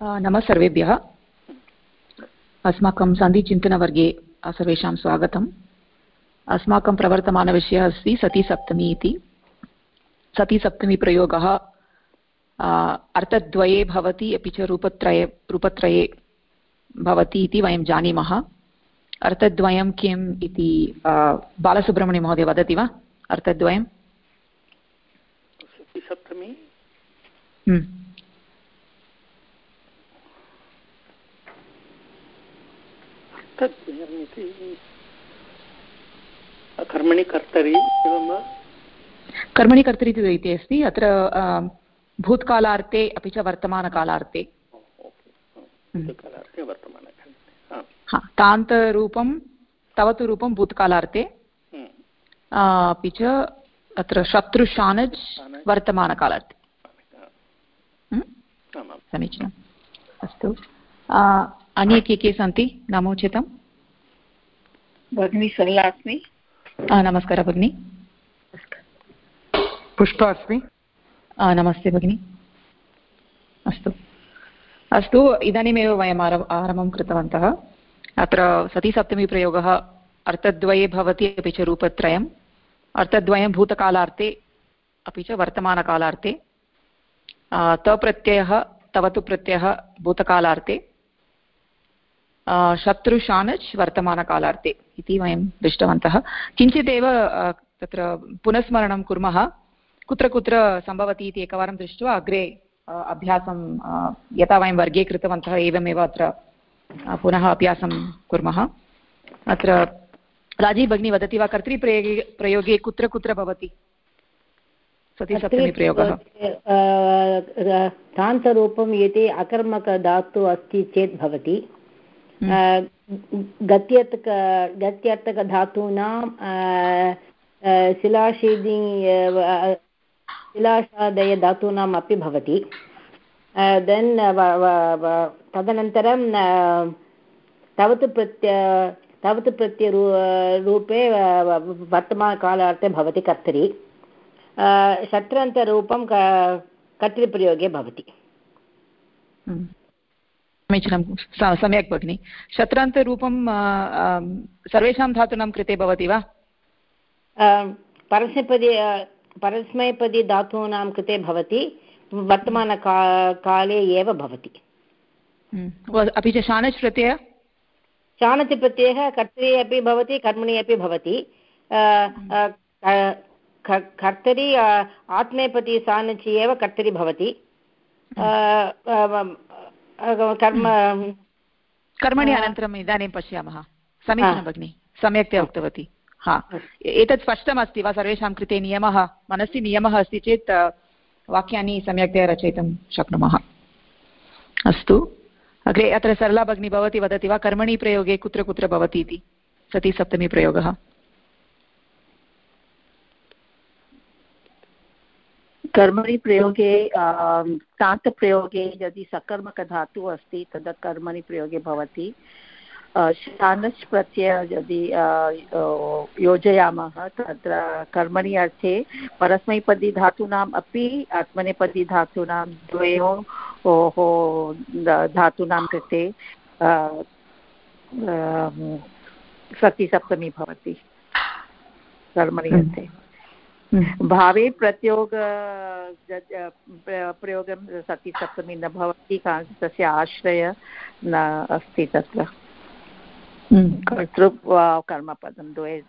नमः सर्वेभ्यः अस्माकं सन्धिचिन्तनवर्गे सर्वेषां स्वागतम् अस्माकं प्रवर्तमानविषयः अस्ति सतीसप्तमी इति सतीसप्तमीप्रयोगः अर्थद्वये भवति अपि च रूपत्रये रूपत्रये भवति इति वयं जानीमः अर्थद्वयं किम् इति बालसुब्रह्मण्यमहोदय वदति वा अर्थद्वयं सप्तमी हम्म। तद्वयमिति कर्मणि कर्तरि एवं वा कर्मणि कर्तरि इति अस्ति अत्र भूतकालार्थे अपि च वर्तमानकालार्थे वर्तमानकाले हा। तान्तरूपं तव तु रूपं भूतकालार्थे हम्म। अपि च अत्र शत्रुशानज् वर्तमानकालार्थे हम्म? समीचीनम्। अस्तु। अन्ये के के सन्ति? नमोचितं भगिनी सरला अस्मि नमस्कारः भगिनि। पुष्पा अस्मि नमस्ते भगिनि। अस्तु। अस्तु इदानीमेव वयम् आरम् आरम्भं कृतवन्तः। अत्र सतीसप्तमीप्रयोगः अर्थद्वये भवति अपि च रूपत्रयम्। अर्थद्वयं भूतकालार्थे अपि च वर्तमानकालार्थे। तप्रत्ययः तवतु प्रत्ययः भूतकालार्थे। शत्रुशानच् वर्तमानकालार्थे इति वयं दृष्टवन्तः। किञ्चिदेव तत्र पुनस्मरणं कुर्मः। कुत्र कुत्र सम्भवति इति एकवारं दृष्ट्वा अग्रे अभ्यासं यथा वयं वर्गे कृतवन्तः एवमेव अत्र पुनः अभ्यासं कुर्मः। अत्र राजीव् भगिनी वदति वा, कर्तृप्रयोगे, प्रयोगे कुत्र कुत्र भवति? सतीसप्तमीप्रयोगः तान्तरूपं यदि अकर्मकधातु अस्ति चेत् भवति। गत्यर्थक गत्यर्थकधातूनां शिलाशीदि शिलाशादयधातूनाम् अपि भवति. देन् तदनन्तरं तवतु प्रत्य, तवतु प्रत्यरू रूपे वर्तमानकालार्थे भवति कर्तरि. षट्रन्तरूपं कर्तृप्रयोगे भवति. समीचीनं सम्यक् भगिनि। शत्रान्तरूपं सर्वेषां धातूनां कृते भवति वा? परस्मैपदी परस्मैपदी धातूनां कृते भवति वर्तमानका काले एव भवति। अपि च शानच् प्रत्ययः शानच् प्रत्ययः कर्तरि अपि भवति कर्मणि अपि भवति। कर्तरि आत्मेपदी सानचि एव कर्तरि भवति। कर्म कर्मणि अनन्तरम् इदानीं पश्यामः। समीचीनं भगिनि सम्यक्तया उक्तवती। हा। एतत् स्पष्टमस्ति वा? सर्वेषां कृते नियमः मनसि नियमः अस्ति चेत् वाक्यानि सम्यक्तया रचयितुं शक्नुमः। अस्तु। अग्रे अत्र सरला भगिनी भवती वदति वा? कर्मणि प्रयोगे कुत्र कुत्र भवति इति सती सप्तमी प्रयोगः। कर्मणि प्रयोगे तान्तप्रयोगे यदि सकर्मकधातुः अस्ति तदा कर्मणि प्रयोगे भवति। शानच् प्रत्यय यदि योजयामः तत्र कर्मणि अर्थे परस्मैपदी धातूनाम् अपि आत्मनेपदी धातूनां द्वयोः धातूनां कृते सप्तमी भवति। कर्मणि अर्थे। भावे प्रत्योग प्रयोगं सप्तमी न भवति तस्य आश्रय न अस्ति तत्र। कर्तृ कर्मपदं द्वे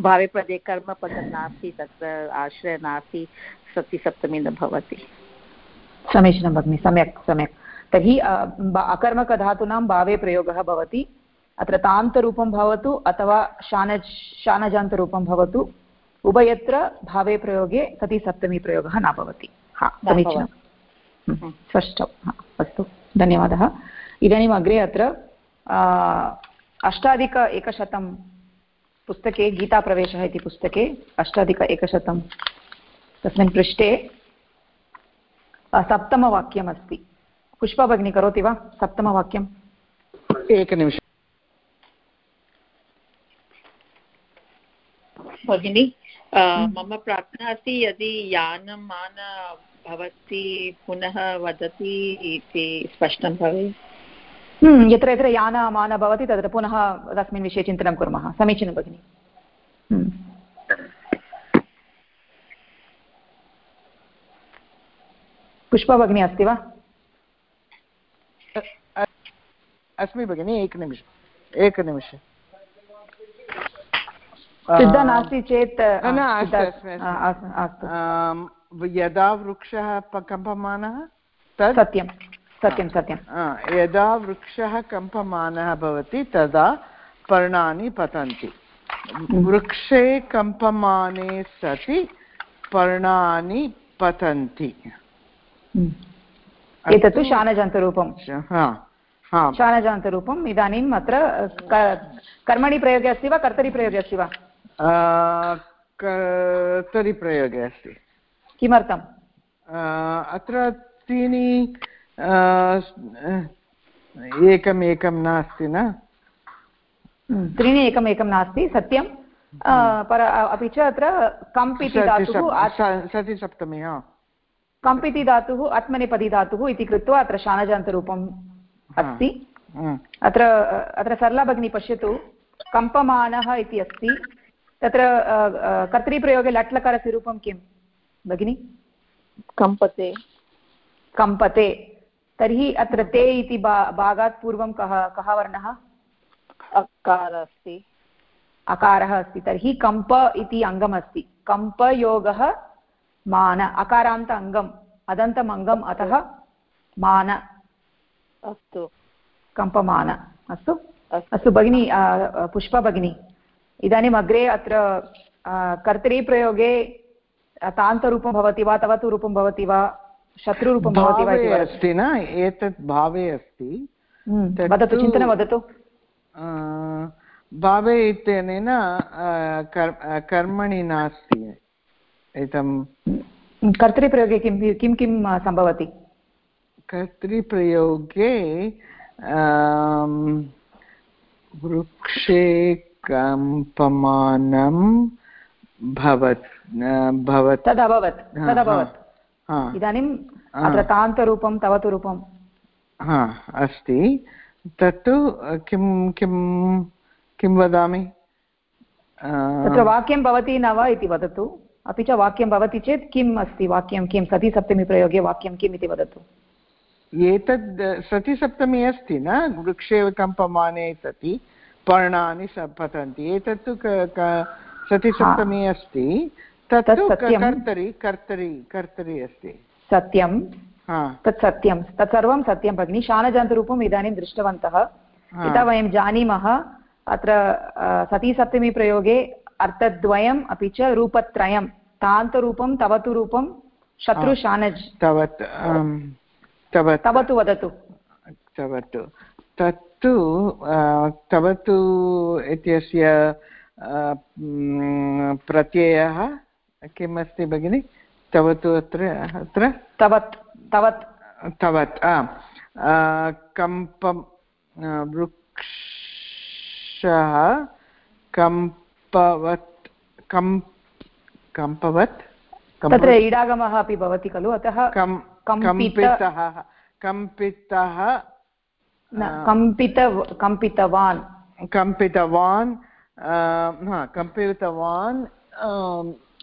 भावे पदे कर्मपदं नास्ति तत्र आश्रयः नास्ति सप्तमी न भवति। समीचीनं भगिनि सम्यक् सम्यक्। तर्हि अकर्मकधातूनां भावे प्रयोगः भवति अत्र तान्तरूपं भवतु अथवा शानज् शानजान्तरूपं भवतु। उभयत्र भावे प्रयोगे सति सप्तमी प्रयोगः न भवति। हा समीचीनं। स्पष्टं। अस्तु धन्यवादः। इदानीम् अग्रे अत्र अष्टाधिक एकशतं पुस्तके गीताप्रवेशः इति पुस्तके अष्टाधिक एकशतं तस्मिन् पृष्ठे सप्तमवाक्यमस्ति। पुष्पा भगिनी करोति वा सप्तमवाक्यम्? एकनिमिषम् भगिनि? मम प्रार्थना अस्ति यदि यानं मान भवती पुनः वदति इति स्पष्टं भवेत्? हम्म, यत्र यत्र यान मान भवति तत्र पुनः तस्मिन् विषये चिन्तनं कुर्मः। समीचीनं भगिनि। हम्म। पुष्पा भगिनी अस्ति वा? अस्मि भगिनि एकनिमिषम् एकनिमिषम् सिद्धा नास्ति चेत्। यदा वृक्षः कम्पमानः सत्यं सत्यं सत्यं यदा वृक्षः कम्पमानः भवति तदा पर्णानि पतन्ति. वृक्षे कम्पमाने सति पर्णानि पतन्ति. एतत् तु शानजन्तरूपं शानजन्तरूपम्. इदानीम् अत्र कर्मणि प्रयोगे अस्ति वा कर्तरि प्रयोगे अस्ति वा? कर्तरिप्रयोगे अस्ति किमर्थम्? अत्र त्रीणि एकम् एकं नास्ति न त्रीणि एकम् एकं नास्ति सत्यं पर अपि च अत्र कम्प् इति धातुः आत्- सति सप्तमी हा कम्प् इति धातुः आत्मनेपदी धातुः इति कृत्वा अत्र शानजान्तरूपम् अस्ति। अत्र अत्र सरला भगिनी पश्यतु. कम्पमानः इति अस्ति. तत्र कर्तरिप्रयोगे लट्लकारस्य रूपं किं भगिनि? कम्पते। कम्पते। तर्हि अत्र ते इति बा भागात् पूर्वं कः कः वर्णः? अकार अस्ति। अकारः अस्ति। तर्हि कम्प इति अङ्गमस्ति। कम्पयोगः मान अकारान्त अङ्गम् अदन्तम् अङ्गम् अतः मान। अस्तु। कम्पमान। अस्तु? अस्तु। भगिनी पुष्पा भगिनी। इदानीम् अग्रे अत्र कर्तरीप्रयोगे तान्तरूपं भवति वा तवतु रूपं भवति वा शत्रुरूपं भवति वा इति अस्ति न? एतत् भावे अस्ति। हम्म, वदतु चिन्तनं वदतु। भावे इत्यनेन कर्- कर्मणि नास्ति। एतं हम्म, कर्तरिप्रयोगे किं किं किं सम्भवति? कर्तृप्रयोगे वृक्षे कम्पमानं भवत् भवत्। तदभवत् तदभवत् इदानीम् अत्र तान्तरूपं तवतु रूपं हा अस्ति। तत्तु किं किं किं वदामि? तत्र वाक्यं भवति न वा इति वदतु। अपि च वाक्यं भवति चेत् किम् अस्ति वाक्यं? किं सति सप्तमीप्रयोगे वाक्यं किम् इति वदतु। एतद् सतिसप्तमी अस्ति न? वृक्षे कम्पमाने सति। पर्णानि पतन्ति एतत्तु सतिसप्तमी अस्ति। तत्तु तत्। कर्तरि कर्तरि कर्तरि अस्ति। सत्यं। तत् सत्यं। तत्सर्वं सत्यं भगिनि। शानजान्तरूपम् इदानीं दृष्टवन्तः। यथा वयं जानीमः अत्र सतीसप्तमीप्रयोगे अर्थद्वयम् अपि च रूपत्रयं तान्तरूपं तवतु रूपं शत्रुशानज् तवत् तवतु। वदतु। तवतु। तत्तु अ, तवतु इत्यस्य प्रत्ययः किम् अस्ति भगिनि तवतु अत्र अत्र? तवत् तवत्। तवत् आम्। कम्पं वृक्षः कम्पवत् कम् कम्पवत्? तत्र इडागमः अपि भवति खलु अतः कम्- कम्पित कम्पितः कम्पितः कम्पितवान् कम्पितवान् कम्पितवान्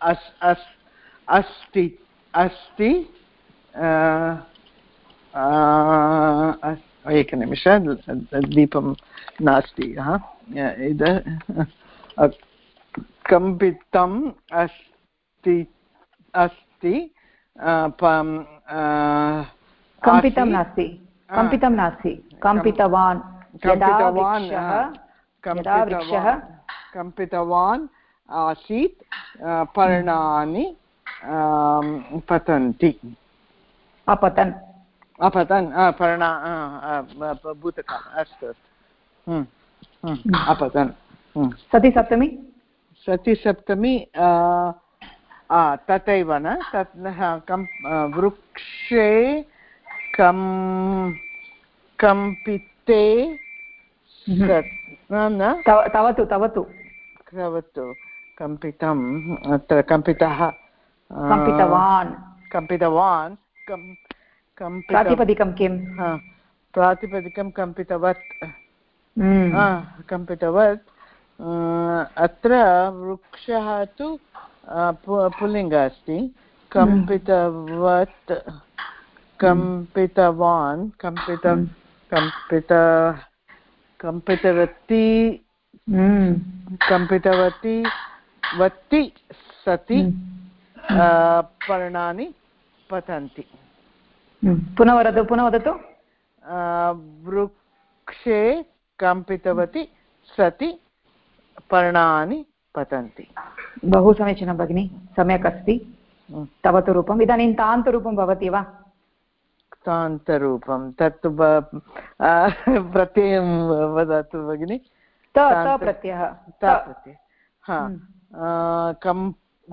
अस् अस् अस्ति अस्ति अस्- एकनिमिष दीपं नास्ति इद कम्पितम् अस्ति अस्ति कम्पितं नास्ति. कम्पितं नास्ति। कम्पितवान्। वृक्षः कम्पितवान् आसीत् पर्णानि पतन्ति। अपतन्। अपतन् पर्णा भूतकाल अस्तु अस्तु। हम्म, हम्म, अपतन्। हम्म। सति सप्तमी सतिसप्तमी तथैव न तत् कम् वृक्षे कं कम्पिते सत् न न? तव तवतु तवतु। कम्पितम् अत्र कम्पितः कम्पितवान्। कम्पितवान् कम् प्रातिपदिकं किं प्रातिपदिकं कम्पितवत्। हम्म. कम्पितवत्। अत्र वृक्षः तु पुल्लिङ्ग अस्ति। कम्पितवत्। कम्पितवान् कम्पित हम्म. कम्पित कम्पितवती हम्म. कम्पितवती वत्ति सति हम्म. पर्णानि पतन्ति. पुनः वदतु पुनः वदतु वृक्षे कम्पितवती सति पर्णानि पतन्ति बहु समीचीनं भगिनि सम्यक् अस्ति। तव तु रूपम् इदानीं तान्तरूपं भवति वा तान्तरूपं तत्तु अ, प्रत्ययं वदतु भगिनि। प्रत्ययः। हा। हम्म.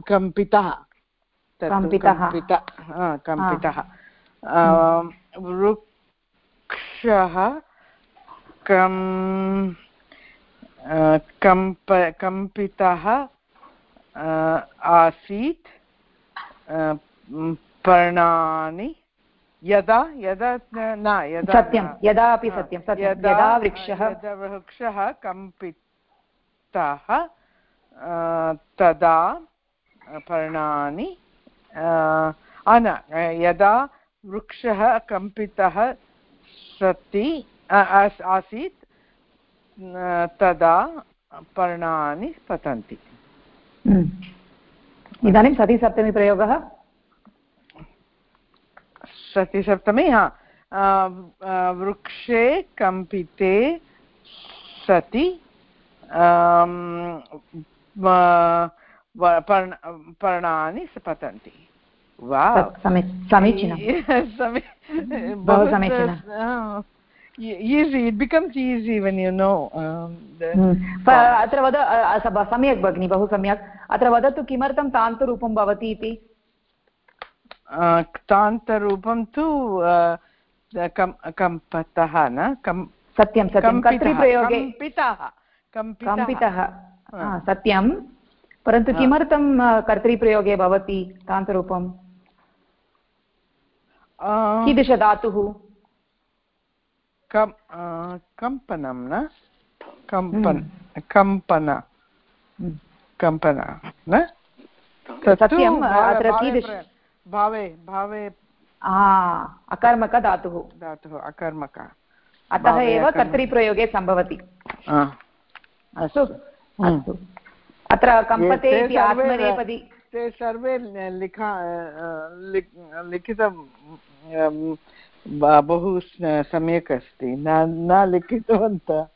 कम्पितः। कम्पितः। हा, अ, वृक्षः कम् कम्प कम्पितः आसीत्। पर्णानि यदा यदा न यदा सत्यं। यदा अपि सत्यं सत्यं यदा वृक्षः वृक्षः कम्पितः तदा पर्णानि न यदा वृक्षः कम्पितः सति आसीत् तदा पर्णानि पतन्ति। इदानीं सति सप्तमी प्रयोगः सतिसप्तमी हा। वृक्षे कम्पिते सति पर्णानि पतन्ति। वा समीचीनं। बहु समीचीनं। easy it becomes easy when you know um, हम्म। अत्र वद सम्यक् भगिनि बहु सम्यक्। अत्र वदतु किमर्थं तान्तरूपं भवति इति? क्तान्तरूपं तु कम्पतः न सत्यं सत्यं कर्तृप्रयोगे कम्पितः सत्यं परन्तु किमर्थं कर्तृप्रयोगे भवति तान्तरूपं कीदृशधातुः कम्पनं न कम्पन कम्पन। कम्पन न तत्तु सत्यं, अत्र कीदृश- भावे भावे। आ, अकर्मकधातुः धातुः। अकर्मक। अतः एव अकर्मक। कर्तृप्रयोगे सम्भवति। अस्तु। हम्म। अस्तु। अत्र कम्पते इति आत्मनेपदी। ते सर्वे लिखा लिखितं बहु सम्यक् अस्ति। न न लिखितवन्तः।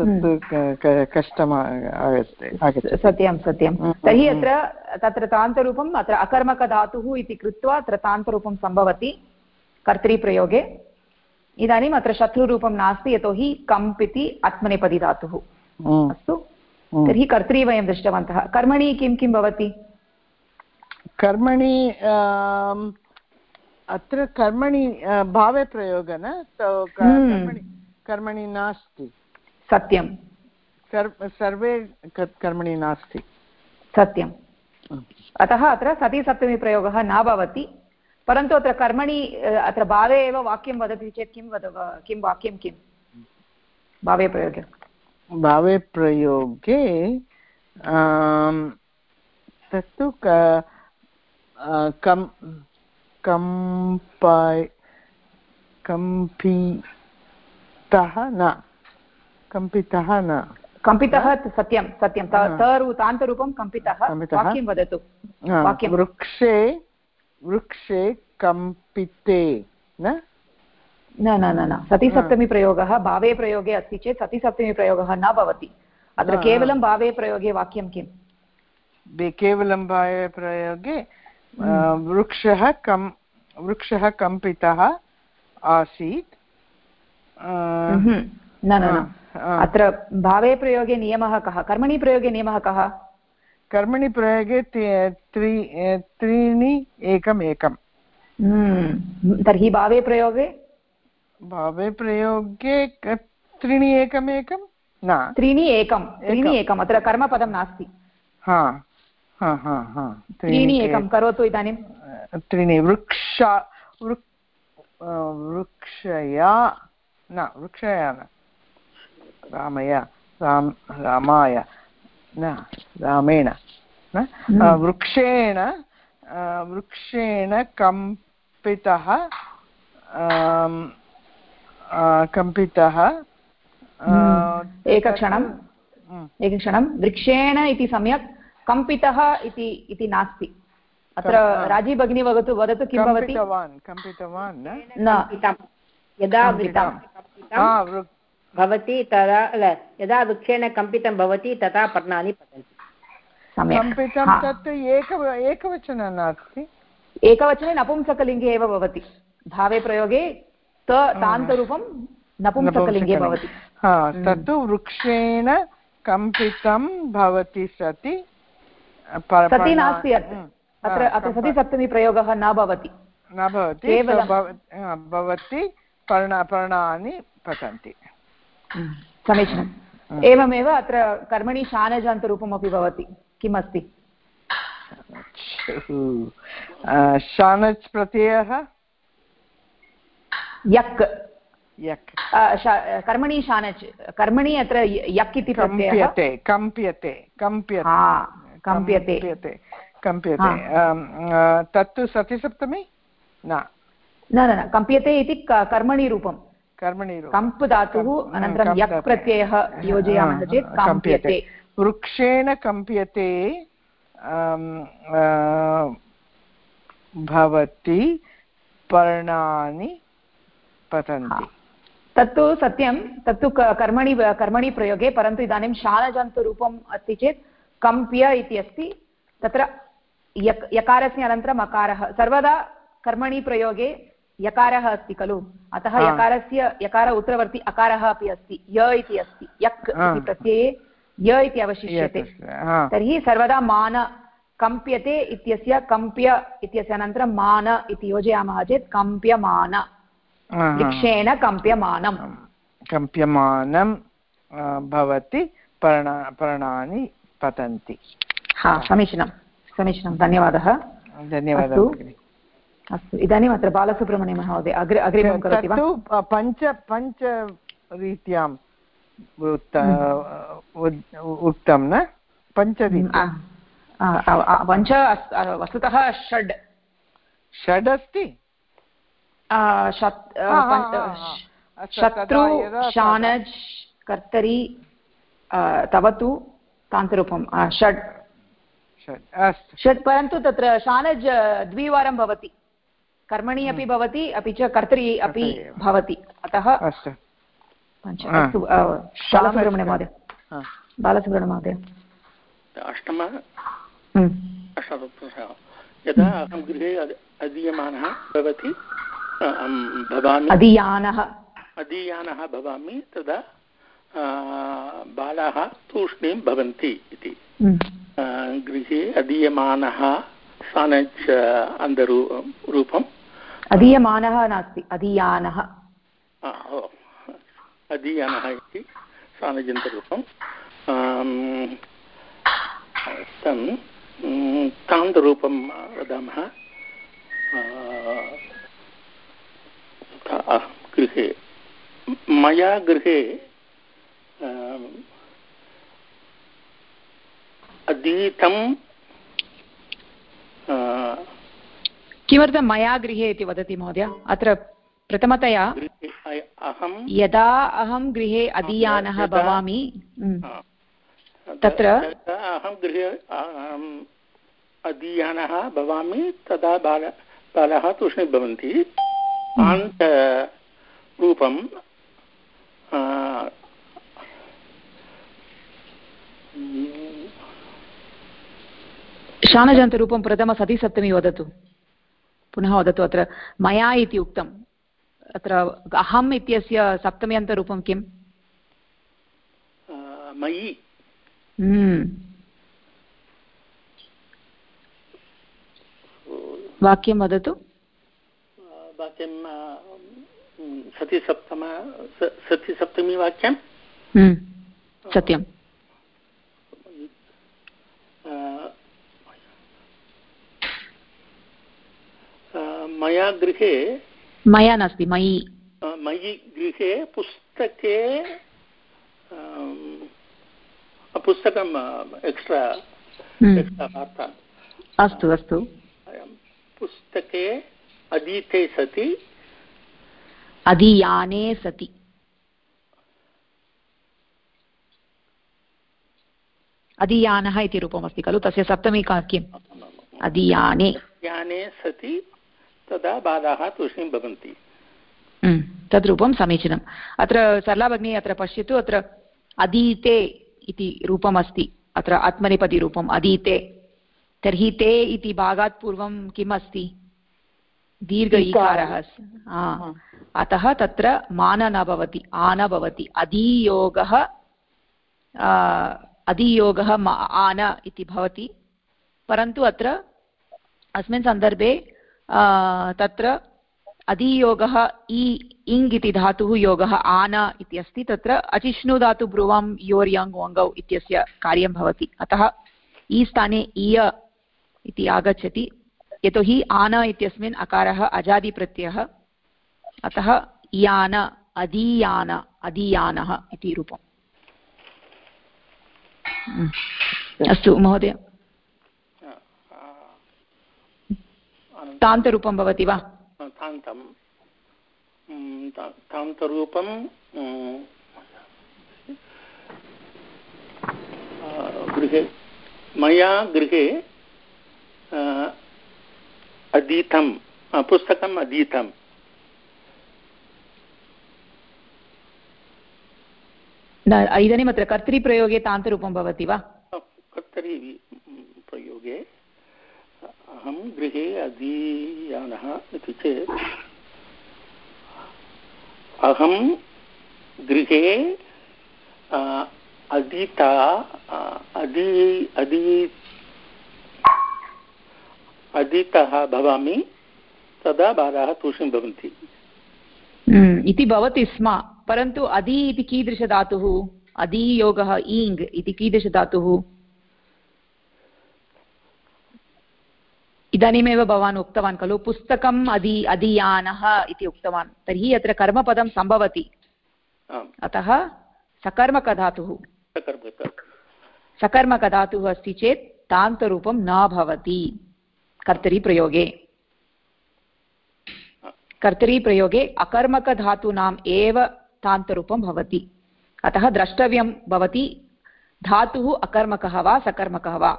क- क- कष्टम् आगच्छति सत्यं सत्यं। हम्म, तर्हि हम्म। अत्र तत्र तान्तरूपम् अत्र अकर्मकधातुः इति कृत्वा अत्र तान्तरूपं सम्भवति कर्तृप्रयोगे। इदानीम् अत्र शत्रुरूपं नास्ति यतोहि कम्प् इति आत्मनेपदी धातुः हम्म, अस्तु? हम्म। तर्हि कर्तृ वयं दृष्टवन्तः। कर्मणि किं किं भवति? कर्मणि अत्र कर्मणि भावे प्रयोग न? हम्म। कर्मणि नास्ति। सत्यं। सर्वे कर्मणि नास्ति। सत्यम् अतः अत्र सति सप्तमी प्रयोगः न भवति परन्तु अत्र कर्मणि अत्र भावे एव वाक्यं वदति चेत् किं वद किं वाक्यं किं? भावे प्रयोगे। भावे प्रयोगे तत्तु क- कम् कम्पाय् कम्पितः न। कम्पितः न। कम्पितः सत्यं सत्यं। तान्तरूपं कम्पितः। वाक्यं वदतु। वाक्यं। वृक्षे वृक्षे कम्पिते न? न न न न। सतिसप्तमी प्रयोगः भावे प्रयोगे अस्ति चेत् सतिसप्तमी प्रयोगः न भवति। अत्र केवलं भावे प्रयोगे वाक्यं किम्? केवलं भावे प्रयोगे हम्म। वृक्षः कम् वृक्षः कम्पितः आसीत्। मह्म, न न अत्र भावे प्रयोगे नियमः कः? कर्मणि प्रयोगे नियमः कः? कर्मणि प्रयोगे त्रि त्रीणि एकम् एकं हम्म, तर्हि भावे प्रयोगे? भावे प्रयोगे त्रीणि एकम् एकं न. त्रीणि एकं त्रीणि एकम्. अत्र कर्मपदं नास्ति. हा हा हा हा. त्रीणि एकं करोतु इदानीं. त्रीणि वृक्ष वृक् वृक्षया न वृक्षया न रामय राम रामाय न रामेण न? वृक्षेण वृक्षेण कम्पितः कम्पितः एकक्षणम् एकक्षणं वृक्षेण इति सम्यक् कम्पितः इति इति नास्ति. अत्र राज़ी भगिनी वदतु वदतु किं भवति? कम्पितवान् न? यदा भवति तदा यदा वृक्षेण कम्पितं भवति तदा पर्णानि पतन्ति। कम्पितं तत् एक एकवचनं नास्ति। एकवचने नपुंसकलिङ्गे एव भवति। भावे प्रयोगे त तान्तरूपं नपुंसकलिङ्गे भवति। तत्तु वृक्षेण कम्पितं भवति सति सति नास्ति अत्र। अत्र सति सप्तमी प्रयोगः न भवति। न भवति भवति पर्ण पर्णानि पतन्ति। समीचीनम् एवमेव अत्र कर्मणि शानजान्तरूपमपि भवति. किम् अस्ति शानच् प्रत्ययः? यक्. यक्. कर्मणि शानच् कर्मणि अत्र यक् इति कम्प्यते कम्प्यते कम्प्यते. कम्प्यते. तत्तु सतिसप्तमी? न. न न कम्प्यते इति कर्मणि रूपं कर्मणि कम्प् धातुः अनन्तरं यक् प्रत्ययः योजयामः चेत् कम्प्यते। वृक्षेण कम्प्यते भवति पर्णानि पतन्ति। तत्तु सत्यं तत्तु कर्मणि कर्मणि प्रयोगे परन्तु इदानीं शानजन्तुरूपम् अस्ति चेत् कम्प्य इति अस्ति। तत्र यक् यकारस्य अनन्तरम् अकारः। सर्वदा कर्मणि प्रयोगे यकारः अस्ति खलु? अतः यकारस्य यकार उत्तरवर्ति अकारः अपि अस्ति। य इति अस्ति। यक् इति प्रत्यये य इति अवशिष्यते। तर्हि सर्वदा मान कम्प्यते इत्यस्य कम्प्य इत्यस्य अनन्तरं मान इति योजयामः चेत् कम्प्यमान। वृक्षेण कम्प्यमानं कम्प्यमानं भवति पर्ण पर्णानि पतन्ति। हा समीचीनं। समीचीनं। धन्यवादः। धन्यवादः अस्तु इदानीम् अत्र बालसुब्रह्मण्यमहोदय अग्रे अग्रिमं करोति वा? पञ्च पञ्चरीत्यां उक्तं न? पञ्चरीत्या पञ्च वस्तुतः षड्। षड् अस्ति? शत्रु शानज् कर्तरि तवतु तान्तरूपं षड्। षड् परन्तु तत्र शानज् द्विवारं भवति। कर्मणि अपि भवति अपि च कर्तरि अपि भवति। अतः अस्तु। बालसुब्रह्मण्यमहोदय बालसुब्रह्मण्यमहोदय अष्टमः यदा अहं गृहे अधीयमानः भवति भवामि। अधीयानः अधीयानः भवामि तदा बालाः तूष्णीं भवन्ति इति। गृहे अधीयमानः सानज् अन्दरू रूपम् अधीयमानः नास्ति अधीयानः। अधीयानः इति सानजन्तरूपं तं तान्तरूपं वदामः। गृहे। मया गृहे अधीतं किमर्थं मया गृहे इति वदति महोदय? अत्र प्रथमतया यदा अहं गृहे अधीयानः भवामि तत्र अहं गृहे अधीयानः भवामि तदा बाल बालाः तूष्णीं भवन्ति। रूपं शानजन्तरूपं प्रथमसतिसप्तमी वदतु। पुनः वदतु अत्र मया इति उक्तम्। अत्र अहम् इत्यस्य सप्तम्यन्तरूपं किम्? मयि। हम्म। वाक्यं वदतु। वाक्यं सतिसप्तम सतिसप्तमी वाक्यं हम्म। सत्यम् मया गृहे मया नास्ति मयि। मयि गृहे पुस्तके पुस्तकम् एक्स्ट्रा हम्म, एक्स्ट्रा वार्ता। अस्तु अस्तु। पुस्तके अधीते सति। अधीयाने सति। अधीयानः इति रूपमस्ति खलु तस्य सप्तमी का किम् अधीयाने याने सति तदा बाधाः तूष्णीं भवन्ति। हम्म, तद् रूपं समीचीनम्। अत्र सरला भगिनी अत्र पश्यतु अत्र अधीते इति रूपमस्ति। अत्र आत्मनेपदीरूपम् अधीते। तर्हि ते इति भागात् पूर्वं किम् अस्ति। दीर्घ ईकारः अतः तत्र मान न भवति आ न भवति। अधीयोगः आ, अधीयोगः मा- आन इति भवति। परन्तु अत्र अस्मिन् सन्दर्भे तत्र अधीयोगः इ इङ् इति धातुः योगः आन इति अस्ति। तत्र अचिष्णु धातु ब्रुवं योर् यङ् वङ्गौ इत्यस्य कार्यं भवति। अतः ई स्थाने इय इति आगच्छति। यतोहि आन इत्यस्मिन् अकारः अजादिप्रत्ययः। अतः यान, अधीयान, अधीयानः इति रूपम्। अस्तु, महोदय अनन्तरं तान्तरूपं भवति वा? तान्तं। तान्तरूपं गृहे मया गृहे अधीतं पुस्तकम् अधीतं। न इदानीम् अत्र कर्तृप्रयोगे तान्तरूपं भवति वा? कर्तरि प्रयोगे अहं गृहे अधीयानः इति चेत् अहं गृहे अधीता अधी अधी अधीतः भवामि तदा बालाः तूष्णीं भवन्ति। हम्म, इति भवति स्म परन्तु अधि इति कीदृशधातुः? अधीयोगः ईङ् इति कीदृशधातुः? इदानीमेव भवान् उक्तवान् खलु पुस्तकम् अधि अधीयानः इति उक्तवान्। तर्हि अत्र कर्मपदं सम्भवति। अतः सकर्मकधातुः। सकर्मक सकर्मकधातुः अस्ति चेत् तान्तरूपं न भवति। कर्तरीप्रयोगे। कर्तरीप्रयोगे अकर्मकधातूनाम् एव तान्तरूपं भवति। अतः द्रष्टव्यं भवति धातुः अकर्मकः वा सकर्मकः वा।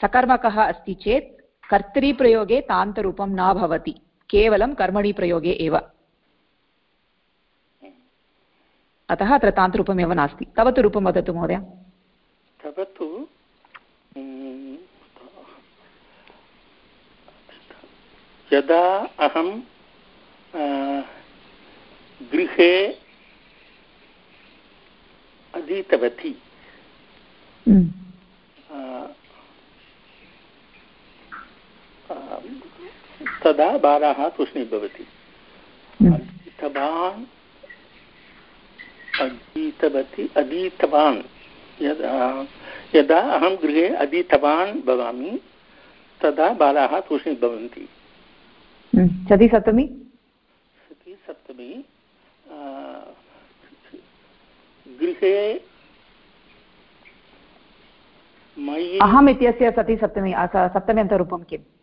सकर्मकः अस्ति चेत् कर्तरीप्रयोगे तान्तरूपं न भवति केवलं कर्मणीप्रयोगे एव। अतः अत्र तान्तरूपमेव नास्ति। तव तु रूपं वदतु महोदय। तव तु यदा अहं गृहे अधीतवती हम्म। आ, आ, तदा बालाः तूष्णी भवति। हम्म। अधीतवान् अधीतवती अधीतवान्। यदा यदा अहं गृहे अधीतवान् भवामि तदा बालाः तूष्णी भवन्ति। हम्म। सति सप्तमी? सति सप्तमी गृहे मयि अहम् इत्यस्य सति सप्तमी सप्तम्यन्तरूपं किम्?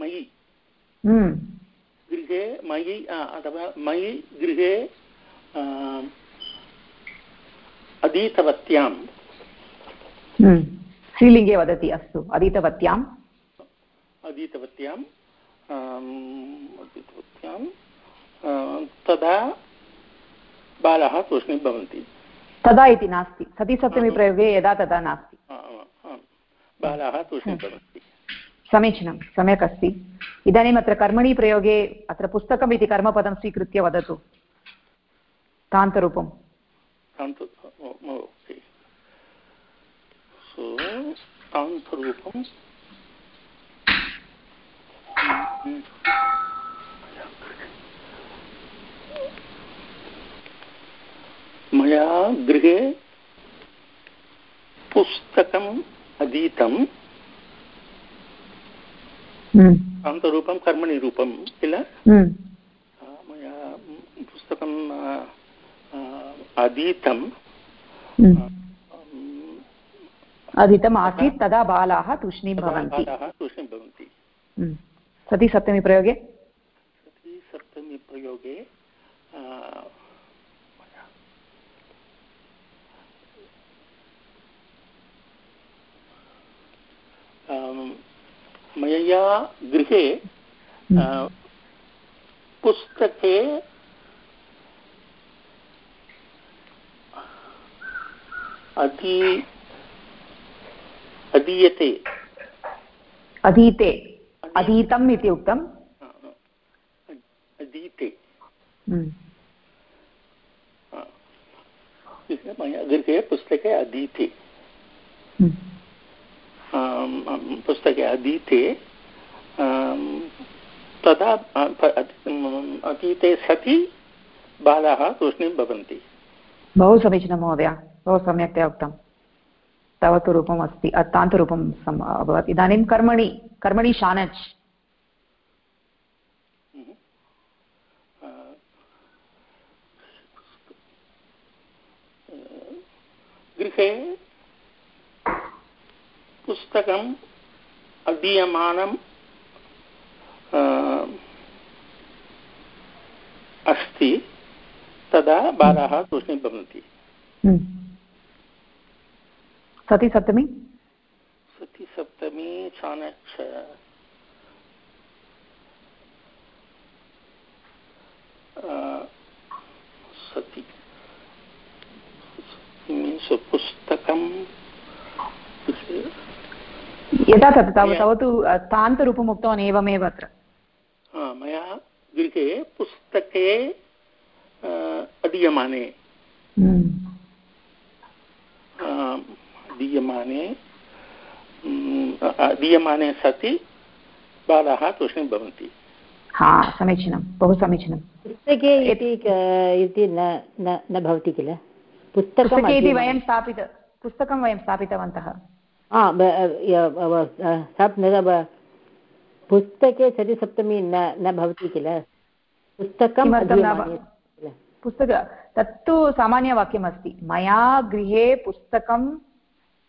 मयि। हम्म। गृहे मयि अथवा मयि गृहे अधीतवत्यां। हम्म। स्त्रीलिङ्गे वदति अस्तु अधीतवत्याम् अधीतवत्याम् अधीतवत्यां तदा बालाः तूष्णीं भवन्ति। तदा इति नास्ति। सति सप्तमी प्रयोगे यदा तदा नास्ति। बालाः तूष्णीं भवन्ति। समीचीनं, सम्यक् अस्ति। इदानीम् अत्र कर्मणि प्रयोगे अत्र पुस्तकम् इति कर्मपदं स्वीकृत्य वदतु। तान्तरूपं तान्तरूपं मया गृहे पुस्तकम् अधीतं। अन्तरूपं कर्मणि रूपं किल हम्म। मया पुस्तकम् हम्म। अधीतम् आसीत् तदा बालाः तूष्णीं भवन्ति तूष्णीं भवन्ति हम्म। सति सप्तमी प्रयोगे सति सप्तमी प्रयोगे मया गृहे हम्म। पुस्तके अधी अधीयते अधीते अधीतम् इति उक्तम् अधीते हम्म। मया गृहे पुस्तके अधीते हम्म। पुस्तके अधीते तदा अतीते सति बालाः तूष्णीं भवन्ति। बहु समीचीनं महोदय बहु सम्यक्तया उक्तं। तव तु रूपम् अस्ति तान्तरूपं अभवत्। इदानीं कर्मणि कर्मणि शानच्। गृहे पुस्तकम् अधीयमानम् अस्ति तदा बालाः तूष्णीं भवन्ति। हम्म। सति सप्तमी सति सप्तमी चाणक्य सति पुस्तकं यथा तत् तव तव तु तान्तरूपम् उक्तवान् एवमेव अत्र। मया गृहे पुस्तके अधीयमाने हम्म। दीयमाने दीयमाने सति बालाः तूष्णीं भवन्ति। हा समीचीनं बहु समीचीनं। पुस्तके इति न भवति किल? पुस्तके इति वयं स्थापित पुस्तकं वयं स्थापितवन्तः। पुस्तके सतिसप्तमी न न भवति किल पुस्तकं पुस्तक तत्तु सामान्यवाक्यमस्ति मया गृहे पुस्तकम्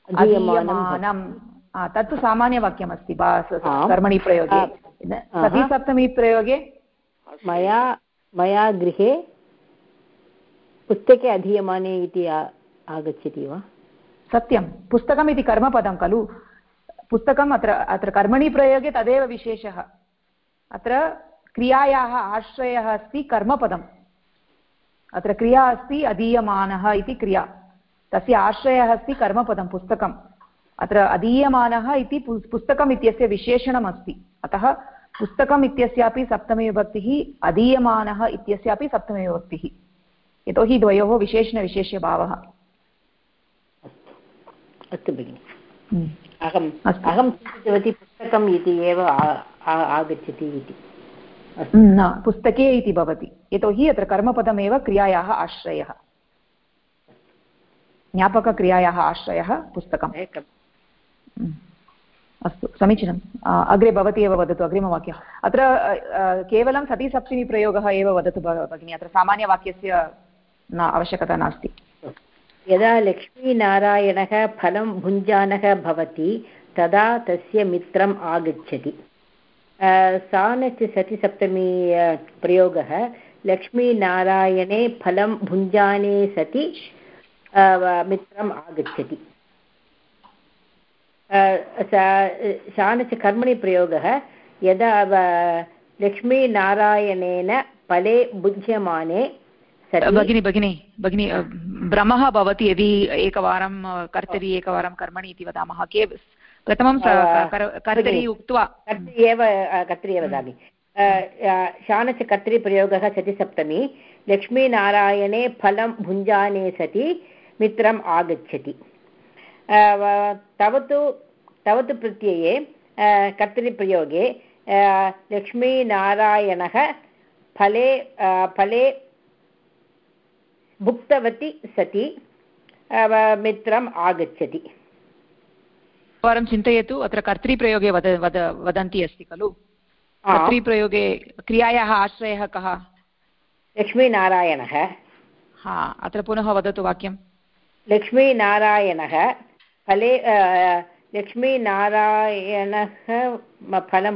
अधीयमानं तत्तु सामान्यवाक्यमस्ति कर्मणि प्रयोगे सतिसप्तमी प्रयोगे मया मया गृहे पुस्तके अधीयमाने इति आगच्छति वा सत्यं। पुस्तकम् इति कर्मपदं खलु। पुस्तकम् अत्र अत्र कर्मणि प्रयोगे तदेव विशेषः। अत्र क्रियायाः आश्रयः अस्ति कर्मपदम्। अत्र क्रिया अस्ति अधीयमानः इति क्रिया। तस्य आश्रयः अस्ति कर्मपदं, पुस्तकम्। अत्र अधीयमानः इति पुस्तकम् इत्यस्य विशेषणम् अस्ति अतः पुस्तकम् इत्यस्यापि सप्तमीविभक्तिः अधीयमानः इत्यस्यापि सप्तमीविभक्तिः यतोहि द्वयोः विशेषणविशेष्यभावः। अस्तु भगिनि। अहम् अहं चिन्तितवती पुस्तकम् इति एव आगच्छति इति। हम्म, न पुस्तके इति भवति। यतोहि अत्र कर्मपदमेव क्रियायाः आश्रयः। ज्ञापकक्रियायाः आश्रयः पुस्तकम्। हम्म। अस्तु समीचीनम्। अग्रे भवती एव वदतु अग्रिमवाक्यम् अत्र केवलं सतीसप्तमीप्रयोगः एव वदतु भगिनि। अत्र सामान्यवाक्यस्य न आवश्यकता नास्ति। यदा लक्ष्मीनारायणः फलं भुञ्जानः भवति, तदा तस्य मित्रम् आगच्छति। सानच् सतिसप्तमी प्रयोगः, लक्ष्मीनारायणे फलं भुञ्जाने सति मित्रम् आगच्छति। शानच कर्मणि प्रयोगः, यदा लक्ष्मीनारायणेन फले भुज्यमाने भगिनी भगिनी भगिनी भ्रमः भवति यदि एकवारं कर्तरि एकवारं कर्मणि इति वदामः। के प्रथमं कर्तरि उक्त्वा। कर्तरि एव कर्तरि एव वदामि। शानच कर्तरि प्रयोगः सतिसप्तमी लक्ष्मीनारायणे फलं भुञ्जाने सति मित्रम् आगच्छति। तव तु तव तु प्रत्यये कर्तरिप्रयोगे लक्ष्मीनारायणः फले फले भुक्तवती सति मित्रम् आगच्छति। एकवारं चिन्तयतु अत्र कर्तृप्रयोगे वद वद वदन्ती अस्ति खलु? कर्तृप्रयोगे क्रियायाः आश्रयः कः? लक्ष्मीनारायणः। हा अत्र पुनः वदतु वाक्यं लक्ष्मीनारायणः फले लक्ष्मीनारायणः फलं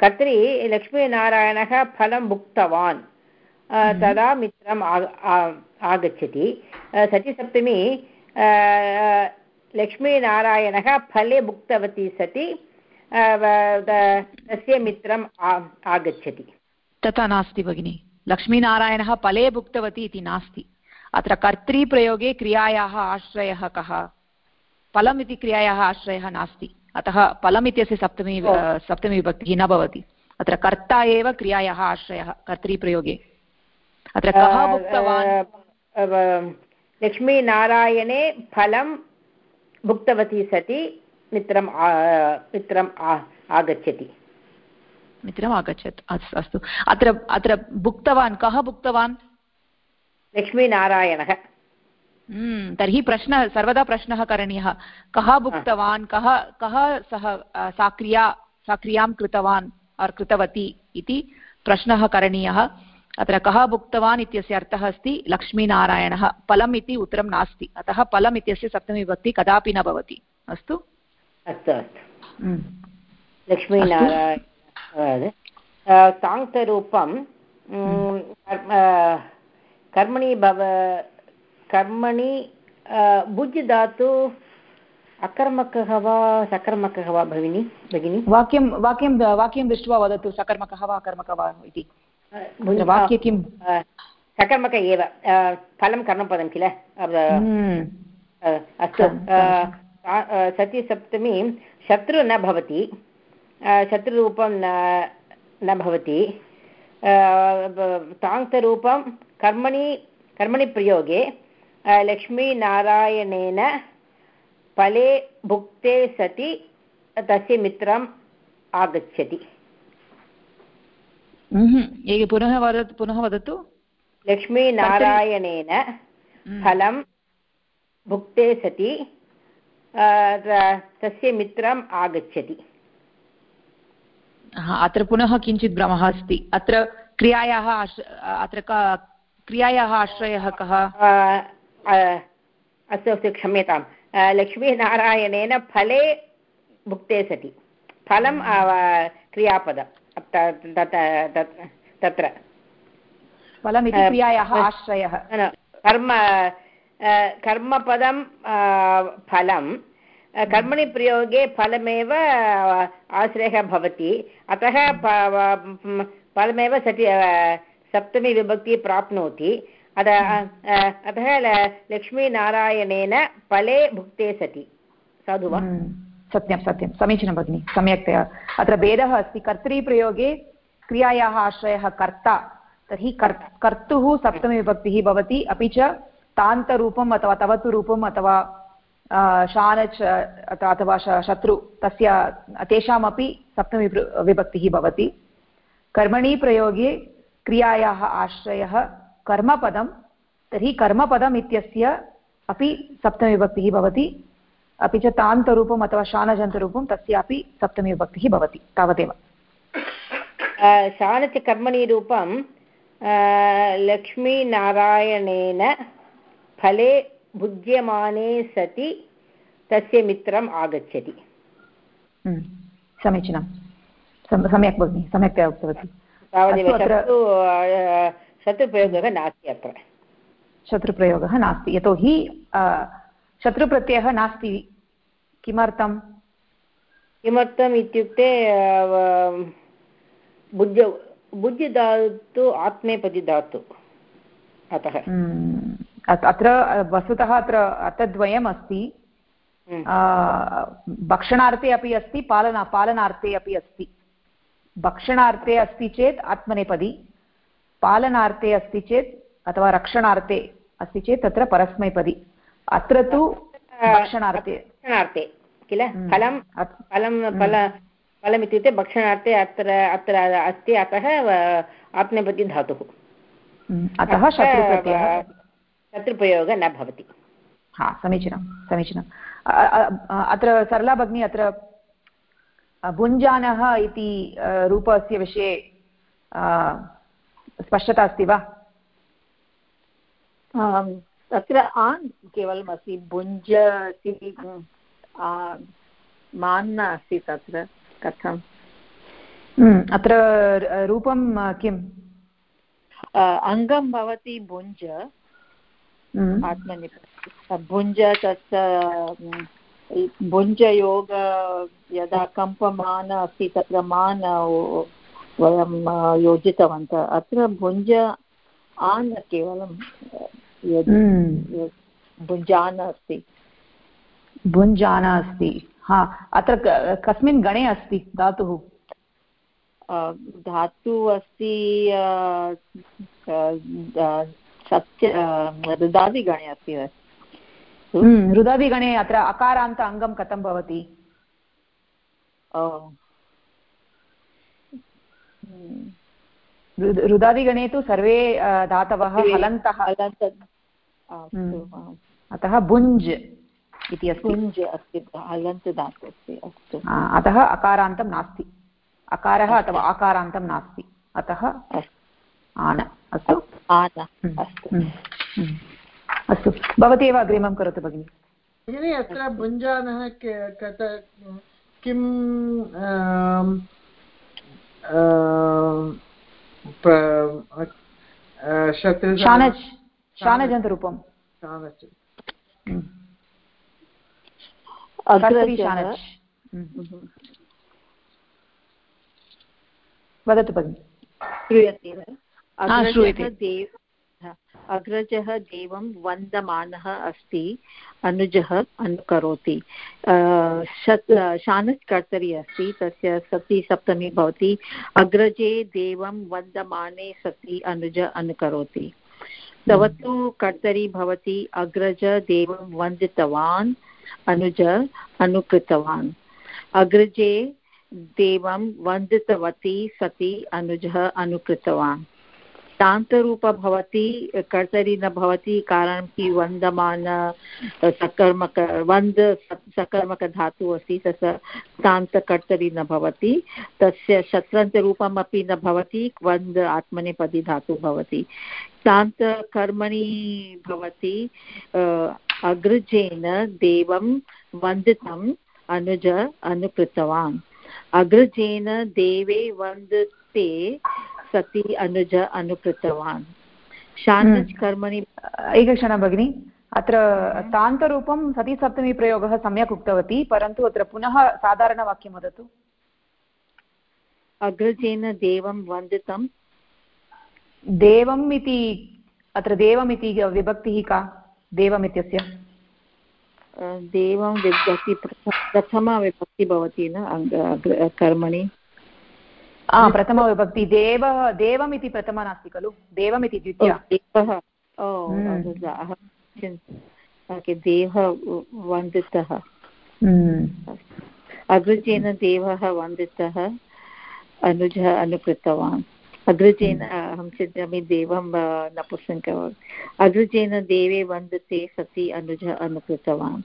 कर्तरि लक्ष्मीनारायणः फलं भुक्तवान्। तदा मित्रम् आगच्छति। सतिसप्तमी लक्ष्मीनारायणः फले भुक्तवती सति तस्य मित्रम् आगच्छति। तथा नास्ति भगिनि। लक्ष्मीनारायणः फले भुक्तवती इति नास्ति। अत्र कर्तृप्रयोगे क्रियायाः आश्रयः कः? फलम् इति क्रियायाः आश्रयः नास्ति। अतः फलम् इत्यस्य सप्तमी सप्तमी विभक्तिः न भवति। अत्र कर्ता एव क्रियायाः आश्रयः कर्तृप्रयोगे अत्र कः भुक्तवान् लक्ष्मीनारायणे फलं भुक्तवती सति मित्रं मित्रम् आगच्छति। मित्रम् आगच्छत्। अस्तु। अत्र अत्र भुक्तवान् कः भुक्तवान्? लक्ष्मीनारायणः। हम्म, तर्हि प्रश्नः सर्वदा प्रश्नः करणीयः। कः भुक्तवान्? कः कः सः सा क्रिया सा क्रियाँ कृतवान् कृतवती इति प्रश्नः करणीयः। अत्र कः भुक्तवान् इत्यस्य अर्थः अस्ति लक्ष्मीनारायणः फलम् इति उत्तरं नास्ति। अतः फलम् इत्यस्य सप्तमीविभक्ति कदापि न भवति। अस्तु? अस्तु अस्तु। लक्ष्मीनारायण हम्म, कर्मणि भव कर्मणि भुज् धातु अकर्मकः वा सकर्मकः वा भगिनि? भगिनि? वाक्यं वाक्यं वाक्यं दृष्ट्वा वदतु सकर्मकः वा अकर्मकः वा इति। वाक्ये किं सकर्मक एव फलं कर्मपदं किल? हम्म। अस्तु सतिसप्तमी शत्रु न भवति शत्रुरूपं न न भवति ताङ्क्तरूपं कर्मणि कर्मणि प्रयोगे लक्ष्मीनारायणेन फले भुक्ते सति तस्य मित्रम् आगच्छति। पुनः वदतु पुनः वदतु लक्ष्मीनारायणेन फलं भुक्ते सति तस्य मित्रम् आगच्छति अत्र पुनः किञ्चित् भ्रमः अस्ति अत्र क्रियायाः अत्र क्रियायाः आश्रयः कः अस्तु अस्तु क्षम्यतां लक्ष्मीनारायणेन फले भुक्ते सति फलं क्रियापदम् तत्र। फलमिति क्रियायाः आश्रयः। कर्म कर्मपदं फलं कर्मणि प्रयोगे फलमेव आश्रयः भवति। अतः फलमेव सति सप्तमी विभक्ति प्राप्नोति। अतः लक्ष्मीनारायणेन फले भुक्ते सति। साधु वा? हम्म। सत्यं सत्यं। समीचीनं भगिनि, सम्यक्तया। अत्र भेदः अस्ति। कर्तृप्रयोगे क्रियायाः आश्रयः कर्ता। तर्हि कर् कर्तुः सप्तमीविभक्तिः भवति। अपि च तान्तरूपम् अथवा तवतु रूपम् अथवा शानच् अथवा शत्रु, तस्य, तेषामपि सप्तमी विभक्तिः भवति। कर्मणि प्रयोगे क्रियायाः आश्रयः कर्मपदं। तर्हि कर्मपदम् इत्यस्य अपि सप्तमीविभक्तिः भवति। अपि च तान्तरूपम् अथवा शानजन्तरूपं तस्यापि सप्तमी विभक्तिः भवति तावदेव। शानच कर्मणि रूपं लक्ष्मीनारायणेन फले भुज्यमाने सति तस्य मित्रम् आगच्छति। हम्म, समीचीनं। सम्यक् भगिनि सम्यक्तया उक्तवती। तावदेव शत्रुप्रयोगः नास्ति अत्र। शत्रुप्रयोगः नास्ति यतोहि शत्रुप्रत्ययः नास्ति किमर्थं किमर्थम् इत्युक्ते भुज भुज् धातु आत्मेपदि धातु अतः। हम्म, अत्र वस्तुतः अत्र अर्थद्वयम् अस्ति हम्म। भक्षणार्थे अपि अस्ति पालना पालनार्थे अपि अस्ति। भक्षणार्थे अस्ति चेत् आत्मनेपदी पालनार्थे अस्ति चेत् अथवा रक्षणार्थे अस्ति चेत् तत्र परस्मैपदी। अत्र तु भक्षणार्थे। भक्षणार्थे किल? हम्म। फलं? फलं फल फलम् इत्युक्ते भक्षणार्थे अत्र अत्र अस्ति अतः आत्मनेपदी धातुः। हम्म। अतः शत्रुप्रयोगः न भवति। हा समीचीनं समीचीनम् अत्र सरला भगिनी अत्र भुञ्जानः इति रूपस्य विषये स्पष्टता अस्ति वा? तत्र आन् केवलम् अस्ति भुञ्ज मान्न अस्ति तत्र कथम् हम्म, अत्र रूपं किम् अङ्गं भवति भुञ्ज। आत्मनिपति भुञ्ज तत् भुञ्जयोग यदा कम्पमान अस्ति तत्र मान वयं योजितवन्तः अत्र भुञ्ज आन् केवलं। भुञ्जान अस्ति। भुञ्जान अस्ति। हा अत्र कस्मिन् गणे अस्ति धातुः? धातु अस्ति सत्य रुदादिगणे अस्ति हम्म, रुदादिगणे अत्र अकारान्त अङ्गं कथं भवति? रुदादिगणे तु सर्वे धातवः हलन्तः। हम्म। अतः भुञ्ज् इति अस्ति। भुञ्ज् अस्ति हलन्त धातु अस्ति। अस्तु अतः अकारान्तं नास्ति। अकारः अथवा आकारान्तं नास्ति। अतः आन अस्तु? आन हम्म। अस्तु। हम्म। अस्तु। भवती एव अग्रिमं करोतु भगिनि। भगिनि अत्र भुञ्जानः किं शानजन्तरूपं शानज् वदतु भगिनि श्रूयते अग्रजः देवं वन्दमानः अस्ति, अनुजः अनुकरोति। शानच् कर्तरि अस्ति, तस्य सति सप्तमी भवति। अग्रजे देवं वन्दमाने सति, अनुज अनुकरोति। तव तु कर्तरि भवति, अग्रज देवं वन्दितवान्, अनुज अनुकृतवान्। अग्रजे देवं वन्दितवती, सति, अनुजः अनुकृतवान्। तान्तरूप भवति, कर्तरि न भवति, कारणं कि वन्दमान सकर्मक, वन्द सकर्मकधातुः अस्ति, तस्य तान्तकर्तरि न भवति, तस्य शत्रन्तरूपम् अपि न भवति, वन्द आत्मनेपदी धातुः भवति। तान्तकर्मणि भवति अग्रजेन देवं वन्दितम् अनुज अनुकृतवान्। अग्रजेन देवे वन्दते सति अनुज अनुकृतवान्। शानच् हम्म। कर्मणि एकक्षणं भगिनि। अत्र तान्तरूपं सतिसप्तमी प्रयोगः सम्यक् उक्तवती परन्तु अत्र पुनः साधारणवाक्यं वदतु। अग्रजेन देवं वन्दितं। देवम् इति अत्र देवम् इति विभक्तिः का? देवम् इत्यस्य? देवं विभक्ति प्रथमा विभक्ति भवति न? कर्मणि। प्रथमविभक्ति देव देवम् इति प्रथमा नास्ति खलु? देवम् इति द्वितीया देवः। देह वन्दितः। हम्म। अग्रजेन देवः वन्दितः अनुजः अनुकृतवान्। अग्रजेन अहं चिन्तयामि देवं नपुंसक अग्रजेन देवे वन्दते सति अनुजः अनुकृतवान्।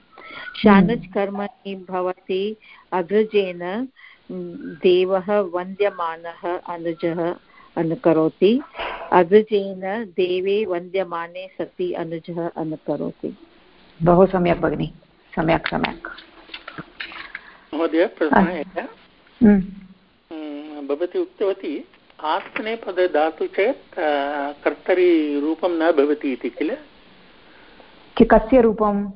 शानच् कर्मणि भवति अग्रजेन देवः वन्द्यमानः अनुजः अनुकरोति। अग्रजेन देवे वन्द्यमाने सति अनुजः अनुकरोति। बहु सम्यक् भगिनि। सम्यक् सम्यक्। महोदय प्रश्नः भवती उक्तवती आत्मनेपदधातु चेत् कर्तरि रूपं न भवति इति किल? कस्य रूपम्?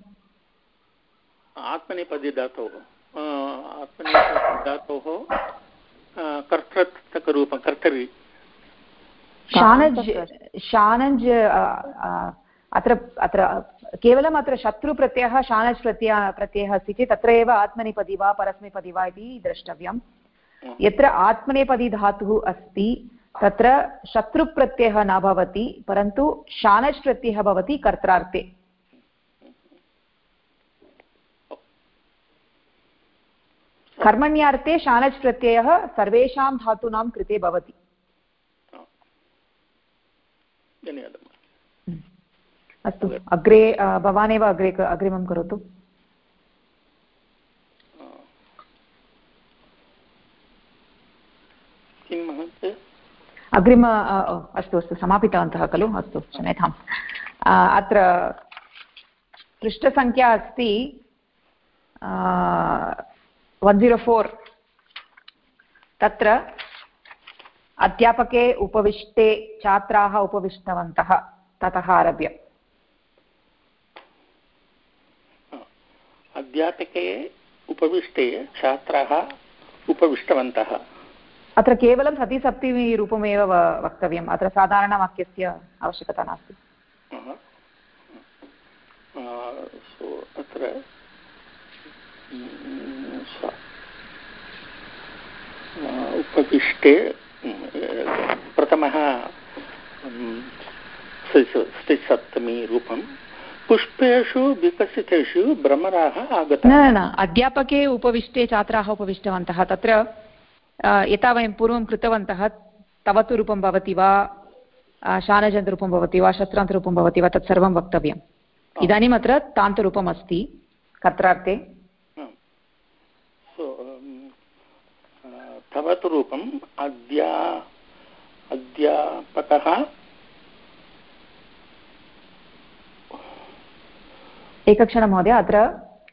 आत्मनेपदे धातोः धातोः कर्तृत्तकरूपं कर्तरि। शानज् शानज् अत्र अत्र केवलम् अत्र शत्रुप्रत्ययः शानज् प्रत्ययः प्रत्ययः अस्ति चेत् तत्र एव आत्मनेपदी वा परस्मैपदी वा इति द्रष्टव्यं यत्र आत्मनेपदी धातुः अस्ति तत्र शत्रुप्रत्ययः न भवति परन्तु शानज् प्रत्ययः भवति कर्त्रार्थे। कर्मण्यार्थे शानच् प्रत्ययः सर्वेषां धातूनां कृते भवति। अस्तु अग्रे भवानेव अग्रे अग्रिमं करोतु। अग्रिम अस्तु अस्तु समापितवन्तः खलु अस्तु क्षम्यताम्। अत्र पृष्ठसङ्ख्या अस्ति वन् ज़ीरो फोर् तत्र अध्यापके उपविष्टे छात्राः उपविष्टवन्तः ततः आरभ्य अध्यापके उपविष्टे छात्राः उपविष्टवन्तः अत्र केवलं सतिसप्तमीरूपमेव वक्तव्यम् अत्र साधारणवाक्यस्य आवश्यकता नास्ति अत्र उपविष्टे प्रथमः स्त्रिसप्तमी रूपं पुष्पेषु विकसितेषु भ्रमराः आगताः। न न अध्यापके उपविष्टे छात्राः उपविष्टवन्तः। तत्र यथा वयं पूर्वं कृतवन्तः तवतु रूपं भवति वा शानजन्तरूपं भवति वा शत्रान्तरूपं भवति वा तत्सर्वं वक्तव्यम्। इदानीम् अत्र तान्तरूपम् अस्ति कर्त्रार्थे। तवतु रूपम् अद्या अध्यापकः एकक्षणं महोदय अत्र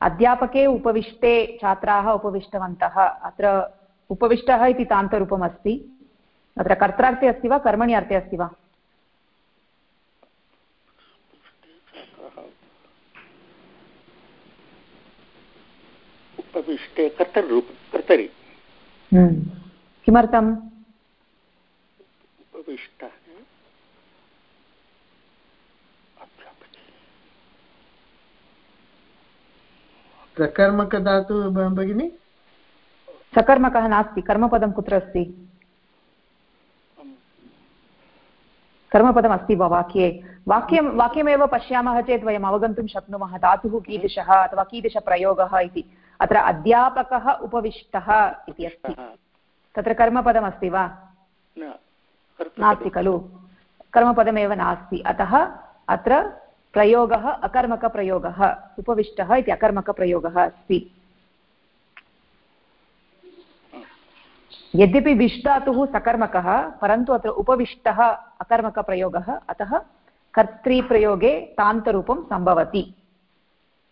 अध्यापके उपविष्टे छात्राः उपविष्टवन्तः। अत्र उपविष्टः इति तान्तरूपम् अस्ति अत्र कर्त्रार्थे अस्ति वा कर्मणि अर्थे अस्ति वा? उपविष्टे कर्तरूप कर्तरि। किमर्थम्? उपविष्टः। सकर्मकधातु भगिनि? सकर्मकः नास्ति कर्मपदं कुत्र अस्ति? कर्मपदम् अस्ति वा वाक्ये? वाक्यं वाक्यमेव पश्यामः चेत् वयम् अवगन्तुं शक्नुमः धातुः कीदृशः अथवा कीदृशप्रयोगः इति। अत्र अध्यापकः उपविष्टः इति अस्ति। तत्र कर्मपदमस्ति वा? नास्ति खलु। कर्मपदमेव नास्ति। अतः अत्र प्रयोगः अकर्मकप्रयोगः उपविष्टः इति अकर्मकप्रयोगः अस्ति। यद्यपि विष्टातुः सकर्मकः परन्तु अत्र उपविष्टः अकर्मकप्रयोगः अतः कर्तृप्रयोगे तान्तरूपं सम्भवति।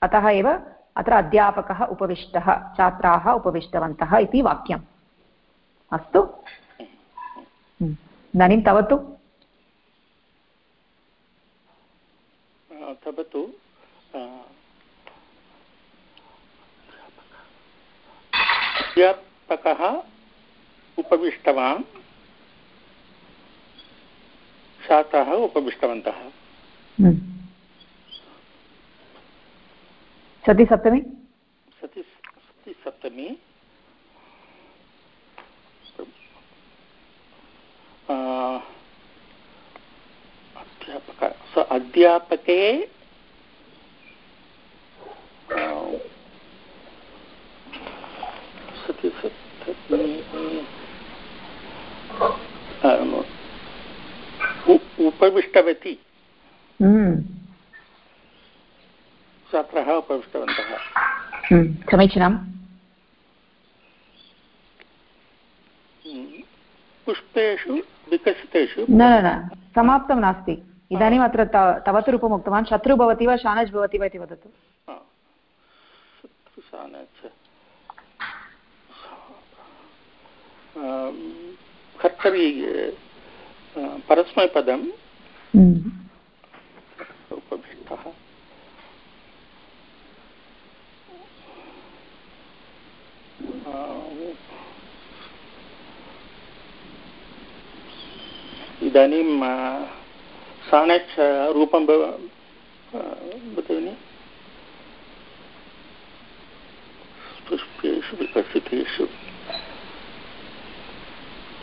अतः एव अत्र अध्यापकः उपविष्टः छात्राः उपविष्टवन्तः इति वाक्यम्। अस्तु। हम्म। इदानीं तव तु तव तु अध्यापकः उपविष्टवान् छात्राः उपविष्टवन्तः। सति सप्तमी? सति सति सप्तमी। अध्यापक स अध्यापके सति उपविष्टवती। हम्म। छात्राः उपविष्टवन्तः। हम्म, समीचीनम्? पुष्पेषु विकसितेषु न न न समाप्तं नास्ति। इदानीम् अत्र तवतु रूपम् उक्तवान् शत्रु भवति वा शानज् भवति वा इति वदतु। कर्तरि परस्मैपदं हम्म। उपविष्टः। इदानीं साणच् रूपं भगिनि पुष्पेषु विकसितेषु।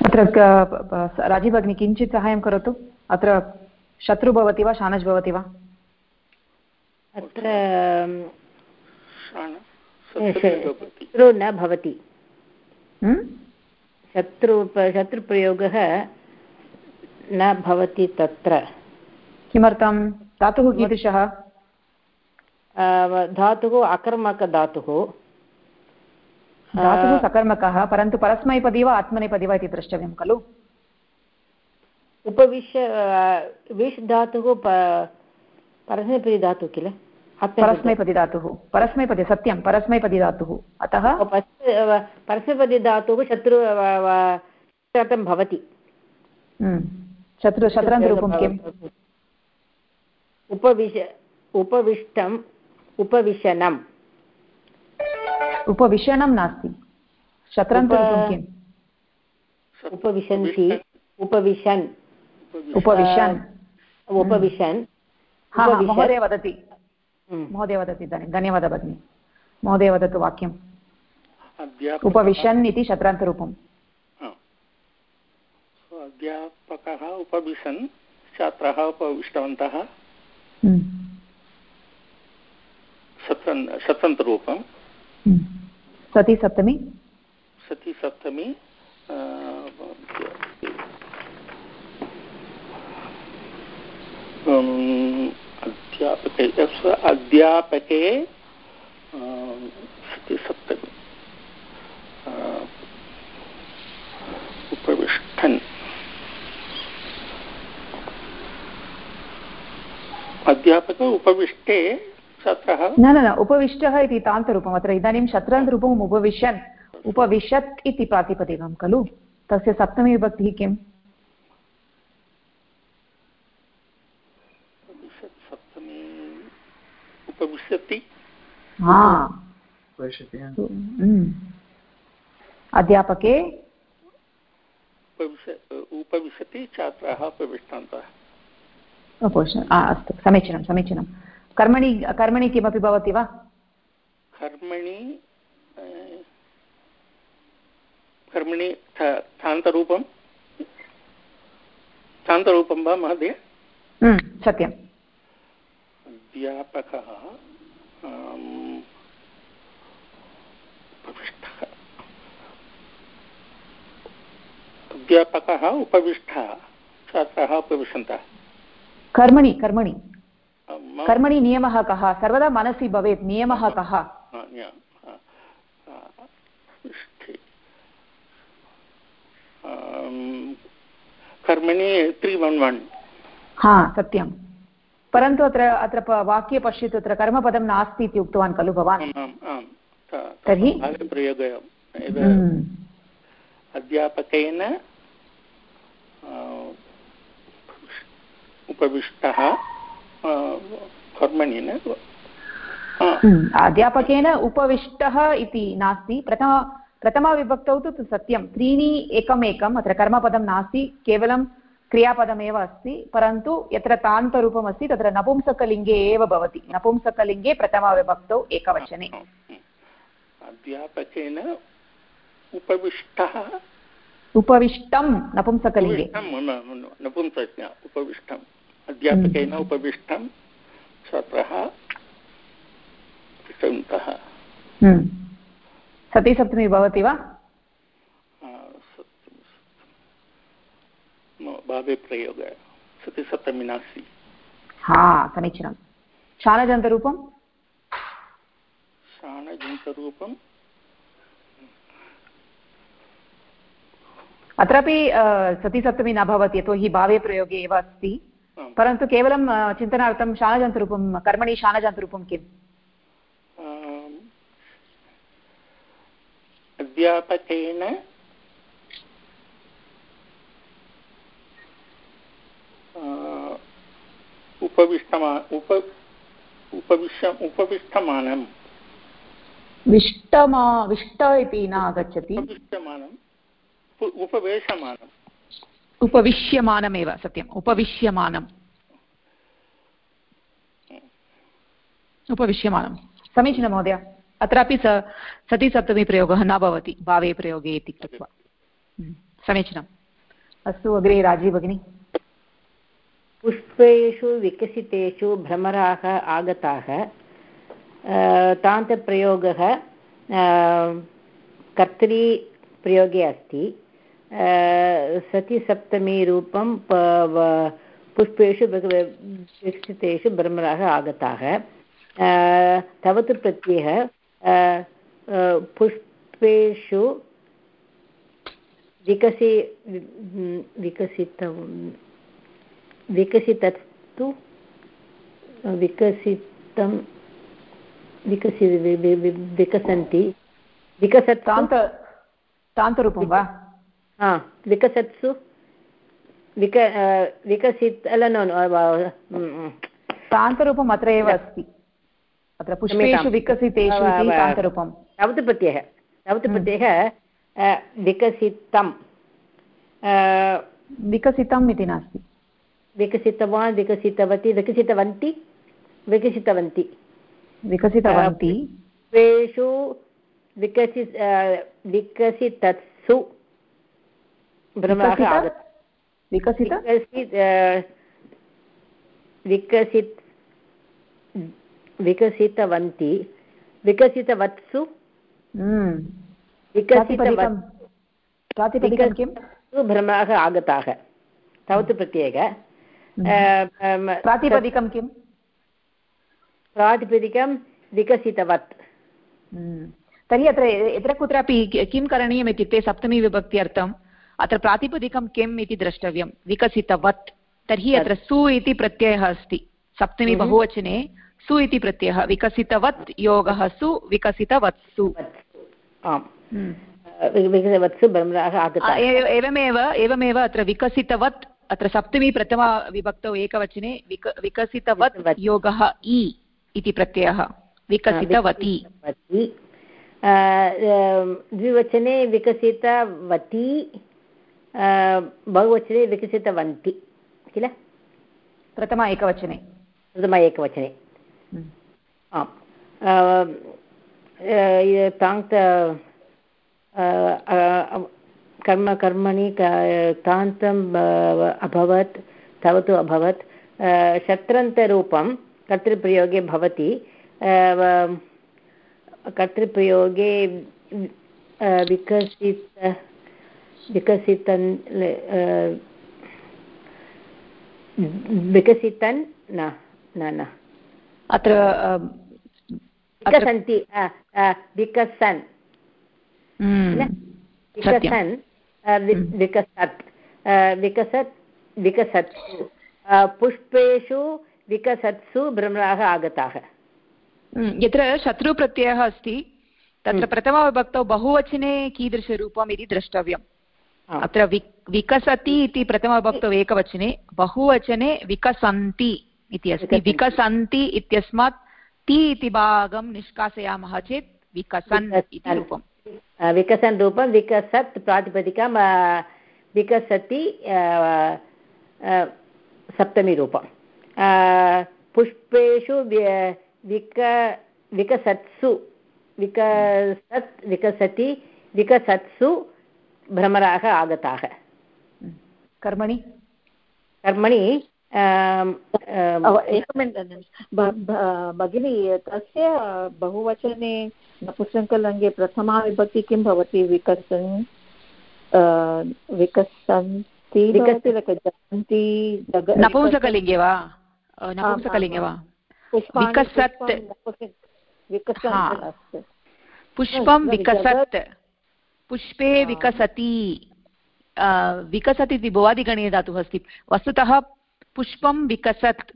अत्र राजीव भगिनी किञ्चित् सहायं करोतु। अत्र शत्रु भवति वा शानज् भवति वा? अत्र शत्रु न भवति। शत्रु शत्रुप्रयोगः न भवति तत्र। किमर्थं? धातुः कीदृशः? धातुः अकर्मकधातुः। धातुः सकर्मकः परन्तु परस्मैपदी वा आत्मनेपदी वा इति द्रष्टव्यं खलु? उपविश्य विश् धातुः परस्मैपदी धातुः किल? परस्मैपदी धातुः। परस्मैपदी सत्यं परस्मैपदी धातुः। अतः परस्मैपदी धातुः शत्रु भवति। हम्म। शत्रु शत्रान्तरूपं किम्? उपविश उपविष्टम् उपविशनम्। उपविशनं नास्ति। शत्रान्तरूपं किम् उपविशन्ति। उपविशन्। उपविशन्। उपविशन्। महोदय वदति। हम्म। महोदय वदति इदानीं। धन्यवादः भगिनि। महोदय वदतु वाक्यम्। उपविशन् इति शत्रान्तरूपम्। अध्यापकः उपविशन् छात्राः उपविष्टवन्तः। हम्म। शत्रन् शत्रन्तरूपं हम्म। सति सप्तमी? सति सप्तमी अध्यापके अध्यापके सति सप्तमी। उपविष्टन्। अध्यापक उपविष्टे छात्रः। न न न उपविष्टः इति तान्तरूपम् अत्र इदानीं शत्रान्तरूपम् उपविशन् उपविशत् इति प्रातिपदिकं खलु? तस्य सप्तमी विभक्तिः किम्? उपविशति हम्म। अध्यापके? उपविशति छात्राः उपविष्टन्तः। उपविष्ट अस्तु समीचीनं समीचीनं। कर्मणि कर्मणि किमपि भवति वा? कर्मणि कर्मणि थान्तरूपं थान्तरूपं वा महोदय? हम्म, सत्यम्। अध्यापकः उपविष्टः। अध्यापकः उपविष्टः। छात्राः उपविशन्तः। कर्मणि कर्मणि। कर्मणि नियमः कः? सर्वदा मनसि भवेत् नियमः कः? कर्मणि त्री वन् वन् हा सत्यं। परन्तु अत्र अत्र वाक्ये पश्यतु अत्र कर्मपदं नास्ति इति उक्तवान् खलु भवान्। तर्हि? हम्म। अध्यापकेन उपविष्टः कर्मणि न हम्म, अध्यापकेन उपविष्टः इति नास्ति। प्रथम प्रथमाविभक्तौ तु सत्यं। त्रीणि एकम् एकम् अत्र कर्मपदं नास्ति केवलं क्रियापदमेव अस्ति परन्तु यत्र तान्तरूपम् अस्ति तत्र नपुंसकलिङ्गे एव भवति। नपुंसकलिङ्गे प्रथमाविभक्तौ एकवचने। अध्यापकेन उपविष्टः? उपविष्टं नपुंसकलिङ्गे। नपुंसक उपविष्टम् अध्यापकेन हम्म। उपविष्टं छात्रः पठन्तः हम्म। सति सप्तमी भवति वा? भावे प्रयोगः। सति नास्ति। हा समीचीनं। शानजन्तरूपं? शानजन्तरूपं? अत्रापि सतिसप्तमी न भवति यतोहि भावे प्रयोगे एव अस्ति। परन्तु केवलं चिन्तनार्थं शानजन्तरूपं कर्मणि शानजन्तरूपं किम्? अध्यापकेन उपविष्टमा उप विष्टमा विष्ट इति न आगच्छति। उपविष्टमानम्। उपवेशमानम्। उपविश्यमानमेव सत्यम्। उपविश्यमानम्। उपविश्यमानं समीचीनं महोदय। अत्रापि स सति सप्तमी प्रयोगः न भवति भावे प्रयोगे इति कृत्वा। हम्म, समीचीनम्। अस्तु अग्रे राज़ी भगिनी। पुष्पेषु विकसितेषु भ्रमराः आगताः तान्तप्रयोगः कर्तरीप्रयोगे अस्ति। सतिसप्तमीरूपं पुष्पेषु विकसितेषु भ्रमराः आगताः। तव तु प्रत्ययः पुष् पुष्पेषु विकसि विकसितं विकसितस्तु विकसितं, विकसि विकसन्ति। विकसत् तान्त, तान्तरूपं वा? हा विकसत्सु विक विकसित नो तान्तरूपम् अत्र एव अस्ति अत्र पुष्पेषु विकसितेषु तान्तरूपं तवत् प्रत्ययः तवत् प्रत्ययः विकसितं विकसितम् इति नास्ति विकसितवान् विकसितवती विकसितवन्ति विकसितवन्ति विकसितवन्ति स्वेषु विकसि विकसितत्सु भ्रमः आगतः। विकसित? विकसित विकसितवन्ति। विकसितवत्सु? हम्म। विकसितवत् किं? आगताः। तवत् प्रत्ययः हम्म। प्रातिपदिकं किम् प्रातिपदिकं विकसितवत्। हम्म। तर्हि अत्र यत्र कुत्रापि किं करणीयम् इत्युक्ते सप्तमी विभक्त्यर्थम् अत्र प्रातिपदिकं किम् इति द्रष्टव्यं। विकसितवत्। तर्हि अत्र सु इति प्रत्ययः अस्ति। सप्तमी हम्म। बहुवचने सु इति प्रत्ययः। विकसितवत् योगः सु विकसितवत्सु विकसितवत्सु एवमेव एवमेव अत्र विकसितवत् अत्र सप्तमी प्रथमा विभक्तौ एकवचने विक विकसितवत् योगः इ इति प्रत्ययः। विकसितवती। द्विवचने विकसितवती। बहुवचने विकसितवन्ति किल प्रथमा एकवचने प्रथमा एकवचने आम् ताङ्क् कर्म कर्मणि तान्तम् अभवत् तव तु अभवत् शत्रन्तरूपं कर्तृप्रयोगे भवति कर्तृप्रयोगे विकसित विकसितन् विकसितन् न न अत्र विकसन्ति विकसन्। हम्म। विकसन् हम्म। विकसत् विकसत् विकसत्सु पुष्पेषु विकसत्सु भ्रमराः आगताः। हम्म, यत्र शत्रुप्रत्ययः अस्ति तत्र प्रथमविभक्तौ बहुवचने कीदृशरूपम् इति द्रष्टव्यम्। अत्र विकसति इति प्रथमविभक्तौ एकवचने बहुवचने विकसन्ति इति अस्ति। विकसन्ति। इत्यस्मात् ति इति भागं निष्कासयामः चेत् विकसन् इति रूपं विकसन् रूपं विकसत् प्रातिपदिकं विकसति सप्तमी रूपं पुष्पेषु विक विकसत्सु विकसत् विकसति विकसत्सु भ्रमराः आगताः। कर्मणि कर्मणि एकमिनिट् भगिनी तस्य बहुवचने नपुंसकलिङ्गे प्रथमा विभक्ति किं भवति विकसन् विकसन्ति जगन्ति नपुंसकलिङ्गे वा नपुंसकलिङ्गे वा विकसत् पुष्पं विकसत् पुष्पे विकसति विकसति इति भुवादिगणे धातुः अस्ति। वस्तुतः पुष्पं विकसत्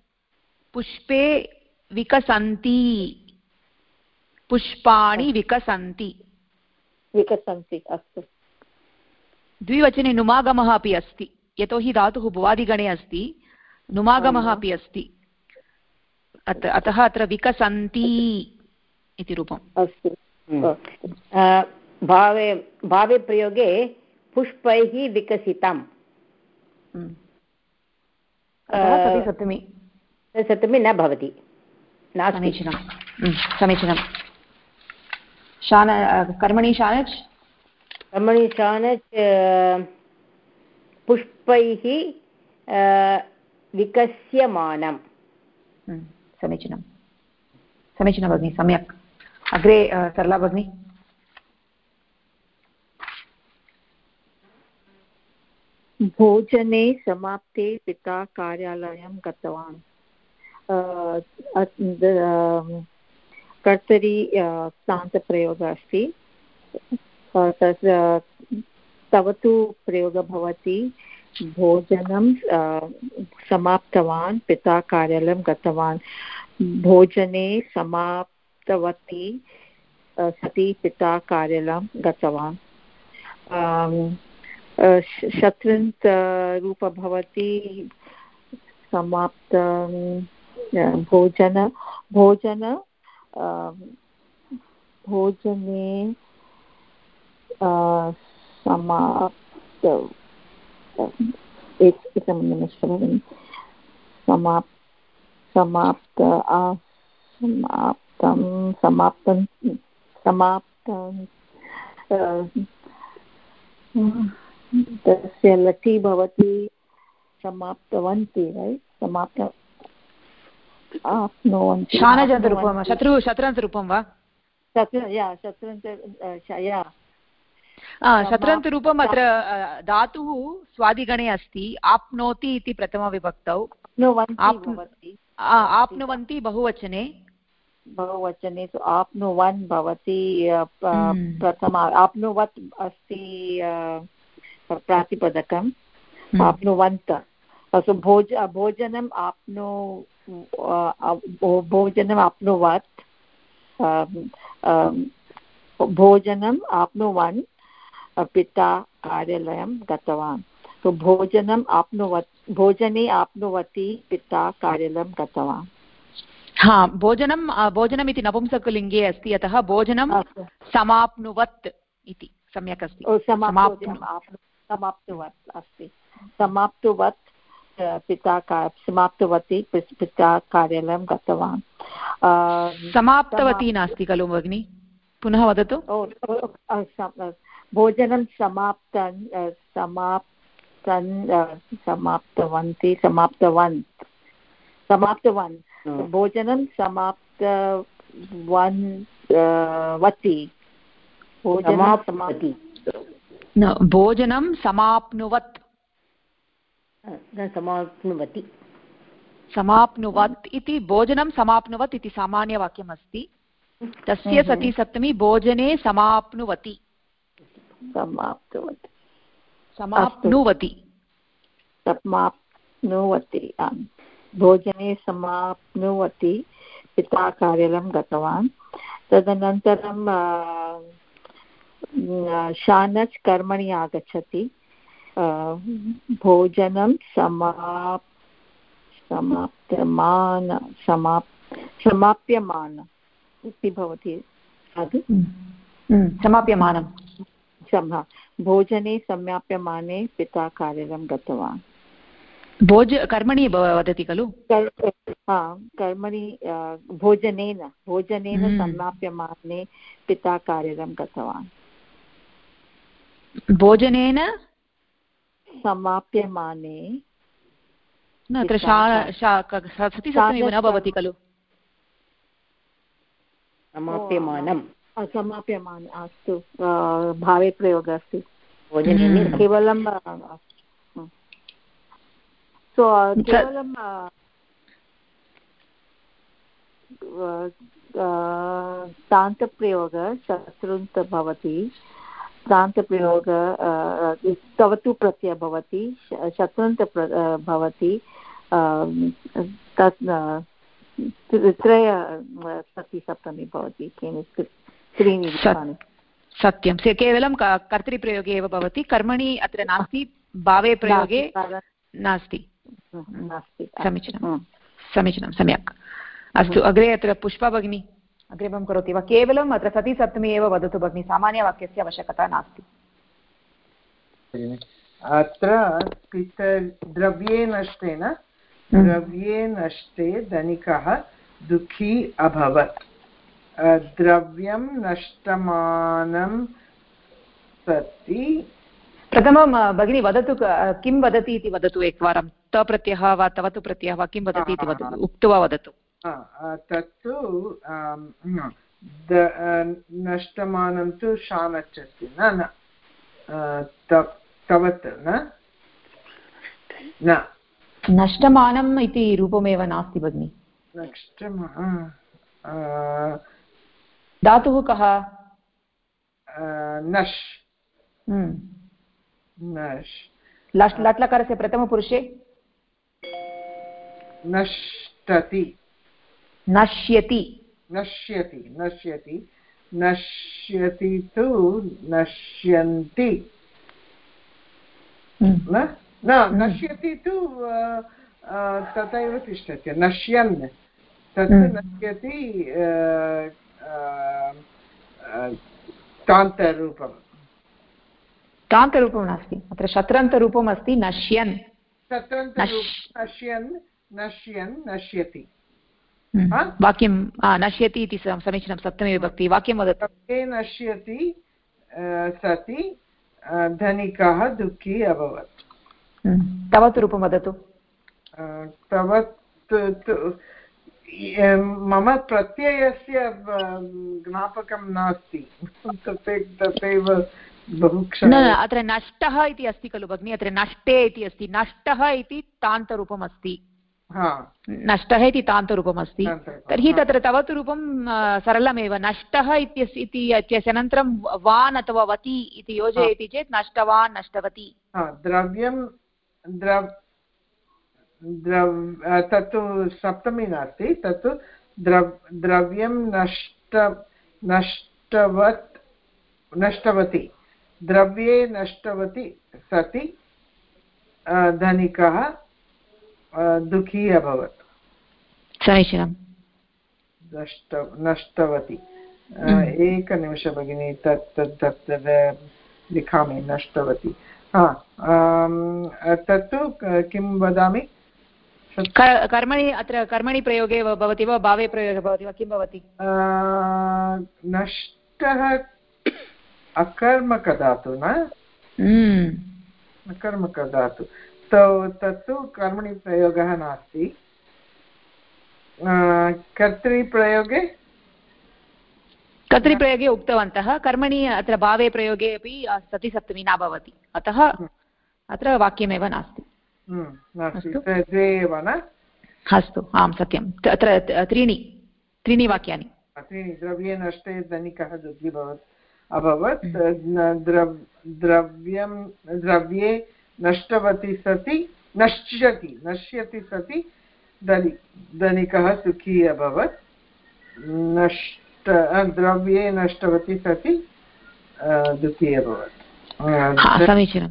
पुष्पे विकसन्ति पुष्पाणि विकसन्ति। विकसन्ति अस्तु। द्विवचने नुमागमः अपि अस्ति। यतोहि धातुः भुवादिगणे अस्ति नुमागमः अपि अस्ति। अतः अत्र विकसन्ति इति रूपम्। अस्तु। भावे भावे प्रयोगे पुष्पैः विकसितम्। हम्म। सप्तमी सप्तमी न भवति। समीचीनं हम्म, समीचीनं शान कर्मणि शानच्? कर्मणि शानच् पुष्पैः विकस्यमानम्। हम्म, समीचीनं समीचीनं भगिनि सम्यक्। अग्रे सरला भगिनी। भोजने समाप्ते पिता कार्यालयं गतवान्। कर्तरि क्तान्तप्रयोगः अस्ति। तत्र तव तु प्रयोगः भवति। भोजनं समाप्तवान्, पिता कार्यालयं गतवान्। भोजने समाप्तवती सती पिता कार्यालयं गतवान्। शत्रन्त रूप भवति समाप्त भोजन भोजन भोजने समाप्त समाप् समाप्त समाप्तं समाप्तं समाप्तं तस्य लटि भवति समाप्तवन्ति रैट् समाप्त आप्नुवन्ति शत्रु शत्रन्तरूपं वा? शत्र या शत्रन्त या। शत्रन्तरूपम् अत्र धातुः स्वादिगणे अस्ति आप्नोति इति प्रथमविभक्तौ। आप्नुवन्ति बहुवचने। बहुवचने तु आप्नुवन् भवति हम्म। प्रथम आप्नुवत् अस्ति प्रातिपदकं हम्म। आप्नुवन्त। अस्तु भोज भोजनम् आप्नु भोजनम् आप्नुवत्। भोजनम् आप्नुवन् पिता कार्यालयं गतवान्। तो भोजनम् आप्नुवत् भोजने आप्नुवती पिता कार्यालयं गतवान्। हा भोजनं भोजनम् इति नपुंसकलिङ्गे अस्ति अतः भोजनं समाप्नुवत् इति सम्यक् अस्ति। समाप्नुवत् अस्ति। समाप्तुवत् पिता समाप्तवती पिता कार्यालयं गतवान्। समाप्तवती नास्ति खलु भगिनि? पुनः वदतु। भोजनं समाप्तन् समाप्तन् समाप्तवन्ति समाप्तवन्। समाप्तवन्। भोजनं समाप्तवन् वति। भोजनं समाप्नुवत्। समाप्नुवति। समाप्नुवत् इति भोजनं समाप्नुवत् इति सामान्यवाक्यमस्ति। तस्य सति सप्तमी भोजने समाप्नुवति। समाप्तवती समाप्नुवति। समाप्नुवति। भोजने समाप्नुवति। पिता कार्यालयं गतवान्। तदनन्तरं शानच् कर्मणि आगच्छति। भोजनं समाप् समाप्यमान समाप् समाप्यमान इति भवति। समाप्यमानम् क्षमः भोजने सम्याप्यमाने पिता कार्यालयं गतवान्। भोज कर्मणि वदति खलु? कर्मणि भोजनेन भोजनेन हम्म। सम्याप्यमाने पिता कार्यालयं गतवान्। भोजनेन समाप्यमाने न अत्र न भवति खलु? समाप्यमानम्। समाप्यमाने अस्तु भावे प्रयोगः अस्ति। केवलं सो केवलं तान्तप्रयोगः शत्रुन्त भवति। तान्तप्रयोग तव तु प्रत्ययः भवति शत्रुन्त भवति तत् त्रय सप्तमी भवति त्रीणि सत्यं केवलं कर्तरिप्रयोगे एव भवति कर्मणि अत्र नास्ति भावे प्रयोगे नास्ति नास्ति। समीचीनं। समीचीनं सम्यक्। अस्तु अग्रे अत्र पुष्पा भगिनी। अग्रिमं करोति। वा केवलम् अत्र सति सप्तमी एव वदतु भगिनि सामान्यवाक्यस्य आवश्यकता नास्ति। अत्र द्रव्ये नष्टे न हम्म। द्रव्ये नष्टे धनिकः दुःखी अभवत्। द्रव्यं नष्टमानं सति। प्रथमं भगिनी वदतु किं वदति इति वदतु एकवारं। तप्रत्ययः वा तव तु प्रत्ययः वा किं वदति इति वदतु। उक्त्वा वदतु। तत्तु नष्टमानं तु शानच् अस्ति न तवत् न नष्टमानम् इति रूपमेव नास्ति भगिनि नष्टमा धातुः कः नश् नश् लट् लट्लकारस्य प्रथमपुरुषे नष्टति नश्यति। नश्यति नश्यति। नश्यति तु नश्यन्ति। न? नश्यति तु तथैव तिष्ठति। नश्यन्। तत् नश्यति तान्तरूपम्। तान्तरूपं नास्ति। अत्र शत्रन्तरूपम् अस्ति नश्यन् नश्यन् नश्यन् नश्यति। हम्म। वाक्यं नश्यति इति समीचीनं सप्तमी विभक्ति वाक्यं वदतु नश्यति सति धनिकः दुःखी अभवत् हम्म। तव तु रूपं वदतु तव मम प्रत्ययस्य ज्ञापकं नास्ति तथैव बहु न अत्र नष्टः इति अस्ति खलु भगिनि अत्र नष्टे इति अस्ति। नष्टः इति तान्तरूपम् अस्ति नष्टः इति तान्तरूपम् अस्ति तर्हि तत्र तव तु रूपं सरलमेव। नष्टः इत्यस्य इति इत्यस्य अनन्तरं वान् अथवा वति इति योजयति चेत् नष्टवान् नष्टवती। द्रव्यं द्रव तत्तु सप्तमी नास्ति। तत्तु द्रव द्रव्यं नष्ट नष्टवत् नष्टवती। द्रव्ये नष्टवती सति धनिकः। दुःखी अभवत्। समीचीनं नष्ट नष्टवती। हम्म। एकनिमिष भगिनि तत् तत् तत् लिखामि नष्टवती। हा तत्तु किं वदामि? कर्मणि अत्र कर्मणि प्रयोगे भवति वा भावे प्रयोगे भवति वा किं भवति? नष्टः अकर्मकदातु न? हम्म। अकर्मकदातु तत्तु कर्मणि प्रयोगः नास्ति कर्तृप्रयोगे? कर्तृप्रयोगे उक्तवन्तः। कर्मणि अत्र भावे प्रयोगे अपि सति सप्तमी न भवति। अतः हम्म। अत्र वाक्यमेव नास्ति। हम्म, अस्तु। आं सत्यम्। अत्र त्रीणि त्रीणि वाक्यानि। त्रीणि द्रव्ये नष्टे धनिकः दुग्धि भवत् अभवत्। हम्म। द्रव्यं द्रव्ये नष्टवती सति नश्यति नश्यति सति धनि धनिकः सुखी अभवत् नष्ट द्रव्ये नष्टवती सति दुःखी अभवत् समीचीनं।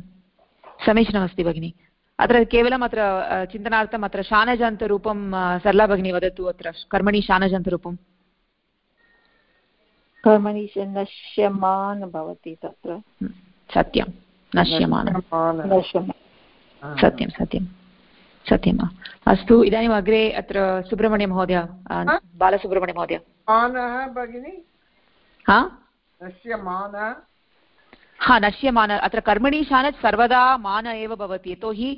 समीचीनमस्ति भगिनि। अत्र केवलम् अत्र चिन्तनार्थम् अत्र शानजन्तरूपं सरला भगिनी वदतु अत्र कर्मणि शानजन्तरूपं कर्मणि नश्यमान् भवति तत्र। सत्यं नश्यमान सत्यं सत्यं सत्यम् अस्तु इदानीम् अग्रे अत्र सुब्रह्मण्य महोदय बालसुब्रह्मण्य महोदय हा नश्यमान अत्र कर्मणि शानत् सर्वदा मान एव भवति यतोहि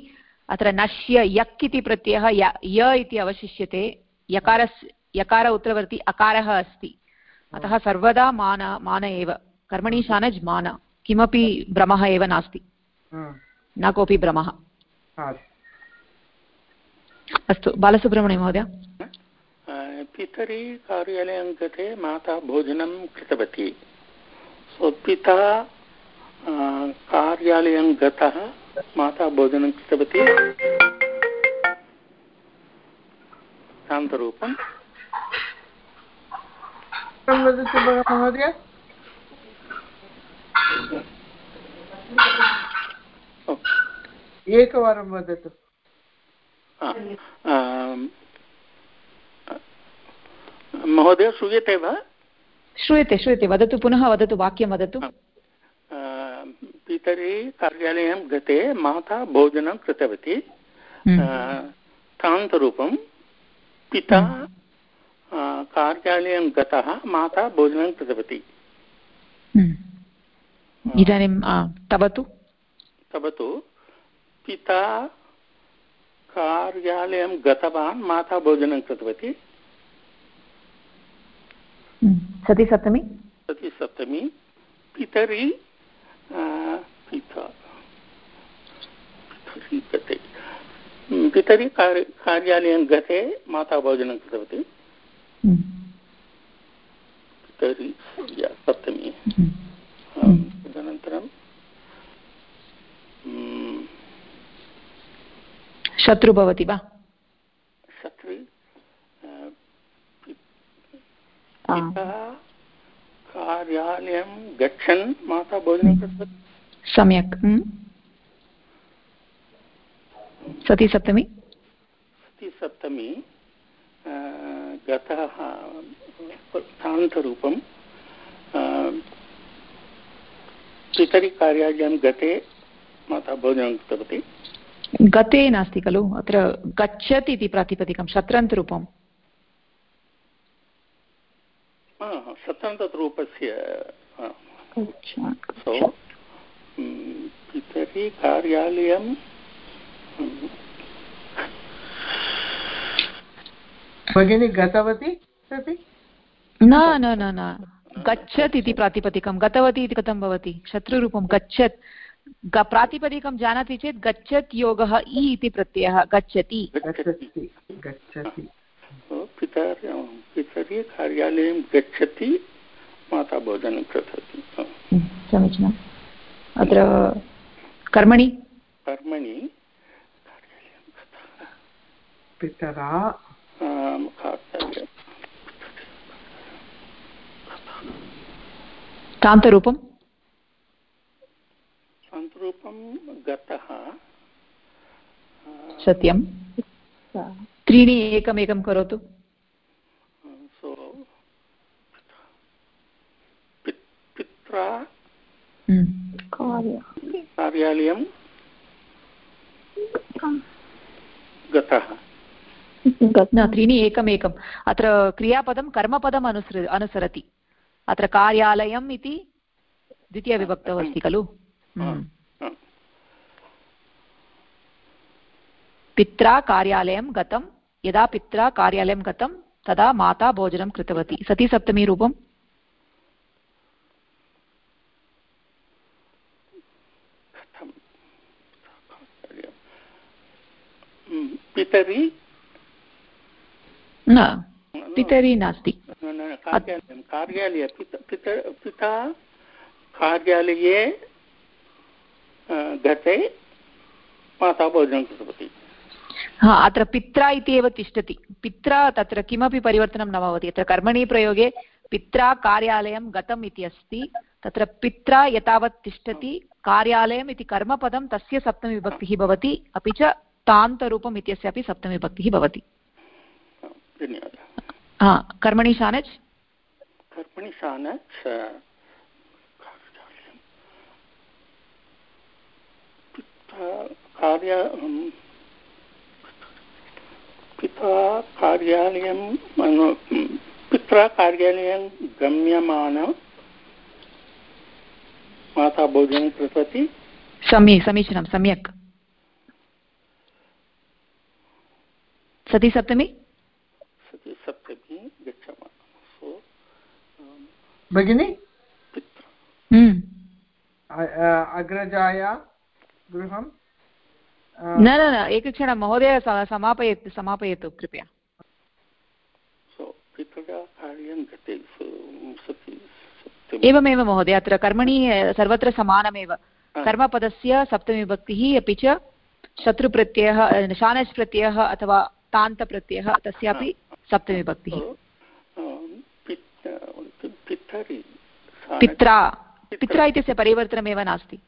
अत्र नश्य यक् इति प्रत्ययः य इति अवशिष्यते यकारस् यकार उत्तरवर्ति अकारः अस्ति अतः सर्वदा मान मान एव कर्मणि शानज् मान किमपि भ्रमः एव नास्ति। न कोऽपि भ्रमः। अस्तु बालसुब्रह्मण्य महोदय। पितरि कार्यालयं गते माता भोजनं कृतवती। सो पिता कार्यालयं गतः माता भोजनं कृतवती। शान्तरूपं वदतु महोदय? एकवारं वदतु। महोदय श्रूयते वा? श्रूयते श्रूयते। वदतु पुनः वदतु वाक्यं वदतु। पितरि कार्यालयं गते माता भोजनं कृतवती। हम्म। तान्तरूपं पिता हम्म। कार्यालयं गतः माता भोजनं कृतवती। हम्म। इदानीं तव तु तव तु पिता कार्यालयं गतवान् माता भोजनं कृतवती। सति सप्तमी सति सप्तमी पितरि पिता। गते। पितरि कार्यालयं गते माता भोजनं कृतवती। पितरि सप्तमी। अनन्तरं hmm. शत्रु भवति वा? शत्रु? कार्यालयं गच्छन् माता भोजनं हम्म। कृतवती? सम्यक्। हम्म। सतीसप्तमी सतीसप्तमी गतः प्रान्तरूपं पितरि कार्यालयं गते माता भोजनं कृतवती। गते नास्ति खलु अत्र गच्छति इति प्रातिपदिकं शत्रन्तरूपं। शत्रन्तरूपस्य पितरि कार्यालयं भगिनी गतवती न न न न। गच्छत् इति प्रातिपदिकं गतवती इति कथं भवति? शत्रुरूपं गच्छत्। प्रातिपदिकं जानाति चेत् गच्छत् योगः इ इति प्रत्ययः गच्छति। गच्छति कार्यालयं गच्छति माता भोजनं कृतवती समीचीनम् अत्र कर्मणि? कर्मणि पितरा। तान्तरूपं तान्तरूपं गतः सत्यं त्रीणि एकमेकं करोतु। सो पित्रा कार्यालयं गतः। न त्रीणि एकमेकम्। अत्र क्रियापदं कर्मपदम् अनुसृ अनुसरति। अत्र कार्यालयम् इति द्वितीयविभक्तौ अस्ति खलु? हम्म। पित्रा कार्यालयं गतं यदा पित्रा कार्यालयं गतं तदा माता भोजनं कृतवती। सती सप्तमी रूपं पितरि? न। पितरि नास्ति। कार्यालये पिता कार्यालये गते माता भोजनं कृतवती। हा अत्र पित्रा इति एव तिष्ठति। पित्रा तत्र किमपि परिवर्तनं न भवति। अत्र कर्मणि प्रयोगे पित्रा कार्यालयं गतम् इति अस्ति। तत्र पित्रा यतावत् तिष्ठति। कार्यालयम् इति कर्मपदं तस्य सप्तमीविभक्तिः भवति। अपि च तान्तरूपम् इत्यस्यापि सप्तमीविभक्तिः भवति। धन्यवादः। कर्मणि शानच् कर्मणि शानच् कार्य पिता कार्यालयं पित्रा कार्यालयं गम्यमान माता भोजनं कृतवती सम्यक् समीचीनं सम्यक् सति सति सप्तमी गच्छामः भगिनि? हम्म। अग्रजाया गृहं? न न न एकक्षणं महोदय समापयतु समापयतु कृपया। एवमेव महोदय अत्र कर्मणि सर्वत्र समानमेव। कर्मपदस्य सप्तमीविभक्तिः अपि च शत्रुप्रत्ययः शानच् प्रत्ययः अथवा तान्तप्रत्ययः तस्यापि सप्तमीविभक्तिः पित्रा पित्रा इत्यस्य परिवर्तनमेव नास्ति।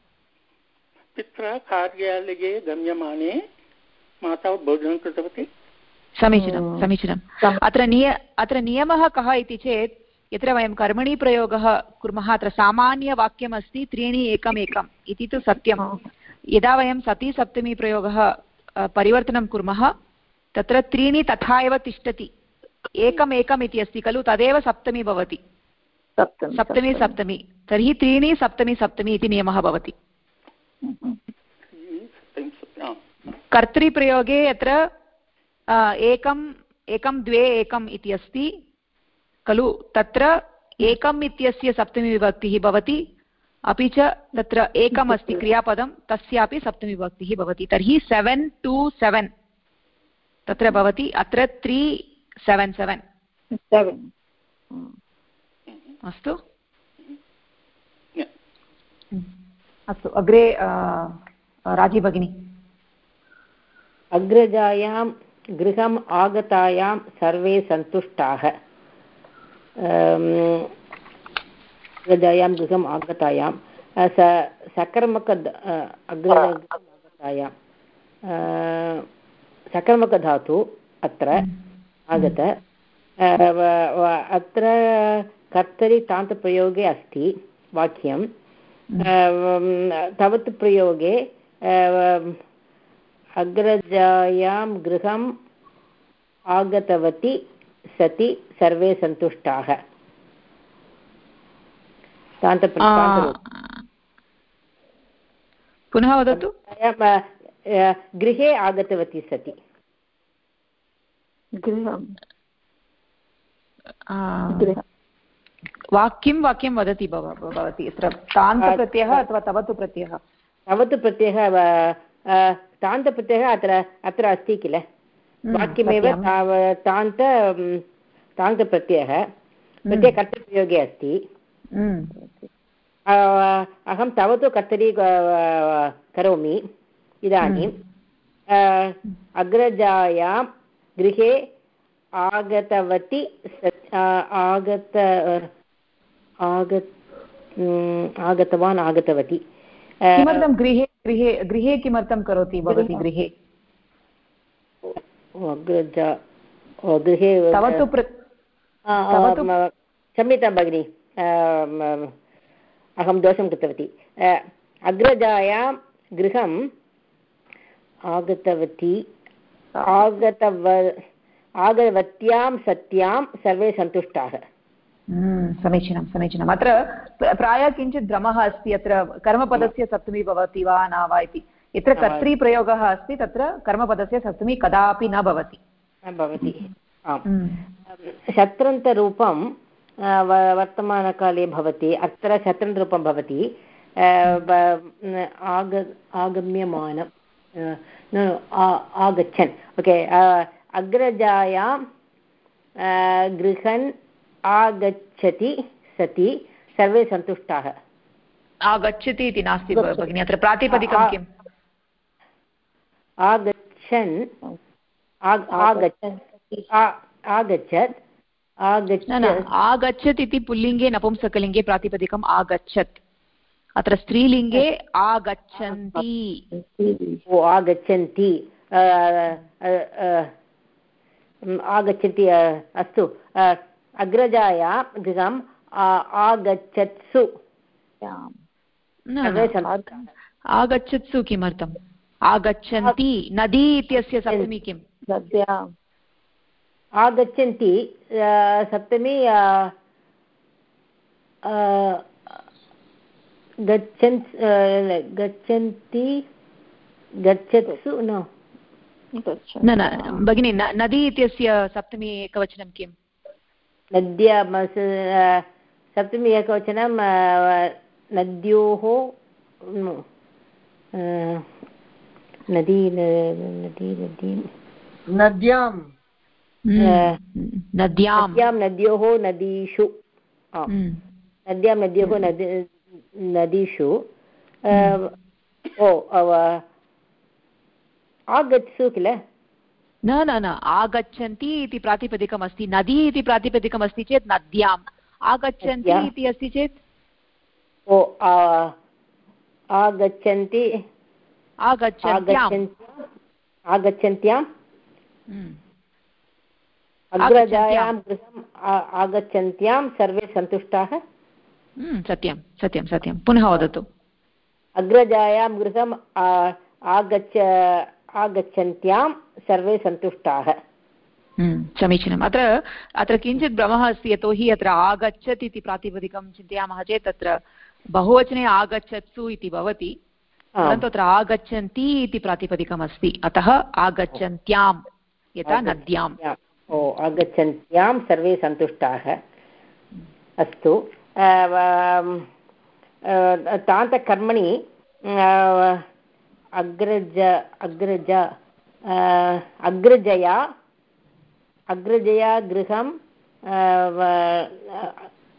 पित्रा कार्यालये गम्यमाने माता भोजनं कृतवती। समीचीनं समीचीनम् अत्र निय अत्र नियमः कः इति चेत् यत्र वयं कर्मणि प्रयोगः कुर्मः अत्र सामान्यवाक्यमस्ति त्रीणि एकम् एकम् इति तु सत्यं यदा वयं सती सप्तमी प्रयोगः परिवर्तनं कुर्मः तत्र त्रीणि तथा एव तिष्ठति। एकम् एकम् इति अस्ति खलु? तदेव सप्तमी भवति। सप्तमी सप्तमी तर्हि त्रीणि सप्तमी सप्तमी इति नियमः भवति। कर्तृप्रयोगे अत्र एकम् एकं द्वे एकम् इति अस्ति खलु? तत्र एकम् इत्यस्य सप्तमीविभक्तिः भवति अपि च तत्र एकम् अस्ति क्रियापदं तस्यापि सप्तमीविभक्तिः भवति। तर्हि सेवेन् टु सेवेन् तत्र भवति। अत्र त्री सेवेन् सेवेन् अस्तु? अस्तु अग्रे राज़ी भगिनी। अग्रजायां गृहम् आगतायां सर्वे सन्तुष्टाः। अग्रजायां गृहम् आगतायां स सकर्मक अग्रजायां सकर्मकधातु अत्र। आगत। अत्र कर्तरि तान्तप्रयोगे अस्ति वाक्यं तवत् प्रयोगे अग्रजायां गृहम् आगतवती सति सर्वे सन्तुष्टाः। पुनः वदतु। गृहे आगतवती सति। गृहं वाक्यं वाक्यं वदति भवति अत्र तान्तप्रत्ययः अथवा तवतु प्रत्ययः तवतु प्रत्ययः तान्तप्रत्ययः अत्र अत्र अस्ति किल? हम्म, वाक्यमेव तान्त तान्तप्रत्ययः हम्म। प्रत्यय कर्तप्रयोगे अस्ति। हम्म। अहं तवतु कर्तरी करोमि। इदानीम्। अग्रजायां गृहे आगतवती आगत आगत आगतवान् आगतवती। किमर्थं गृहे गृहे गृहे किमर्थं करोति भवती गृहे अग्रजा गृहे तवतु क्षम्यतां भगिनि। अहं दोषं कृतवती। अग्रजायां गृहम् आगतवती आगतव आगतवत्यां सत्यां सर्वे सन्तुष्टाः। हम्म, समीचीनं समीचीनम्। अत्र प्रायः किञ्चित् भ्रमः अस्ति अत्र कर्मपदस्य सप्तमी भवति वा न वा इति। यत्र कर्तृप्रयोगः अस्ति तत्र कर्मपदस्य सप्तमी कदापि न भवति। भवति। हम्म। शत्रन्तरूपं वर्तमानकाले भवति अत्र शत्रन्तरूपं भवति आग आगम्यमानं आगच्छन् ओके अग्रजायां गृहन् आगच्छति सति सर्वे सन्तुष्टाः आगच्छति इति नास्ति भगिनि अत्र प्रातिपदिकं किम् आगच्छन् आगच्छत् आगच्छत् इति पुल्लिङ्गे नपुंसकलिङ्गे प्रातिपदिकम् आगच्छत् अत्र स्त्रीलिङ्गे आगच्छन्ति। ओ आगच्छन्ति। आगच्छन्ति अस्तु। अग्रजाया गृहम् आगच्छत्सु। आगच्छत्सु किमर्थम्? आगच्छन्ति नदी इत्यस्य सप्तमी किम्? आगच्छन्ति सप्तमी गच्छन् गच्छन्ति गच्छत्सु न। न भगिनि नदी इत्यस्य सप्तमी एकवचनं किम्? नद्या सप्तमी एकवचनं नद्योः नदी नदी नदी। नद्यां नद्यां नद्योः नदीषु। नद्यां नद्योः नदी नदीषु ओ आगच्छतु किल? न न न आगच्छन्ति इति प्रातिपदिकम् अस्ति नदी इति प्रातिपदिकम् अस्ति चेत् नद्याम्। आगच्छन्ति इति अस्ति चेत्? ओ आगच्छन्ति। आगच्छन्त्याम्। हम्म। अग्रजायां गृहम् आगच्छन्त्यां सर्वे सन्तुष्टाः? हम्म, सत्यं सत्यं सत्यं पुनः वदतु अग्रजायां गृहम् आगच्छ आगच्छन्त्यां सर्वे सन्तुष्टाः समीचीनम् अत्र अत्र किञ्चित् भ्रमः अस्ति यतोहि अत्र आगच्छत् इति प्रातिपदिकं चिन्तयामः चेत् तत्र बहुवचने आगच्छत्सु इति भवति परन्तु अत्र आगच्छन्ति इति प्रातिपदिकम् अस्ति अतः आगच्छन्त्यां यथा नद्याम् ओ आगच्छन्त्यां सर्वे सन्तुष्टाः अस्तु तान्तकर्मणि अग्रज अग्रज अग्रजया अग्रजया गृहं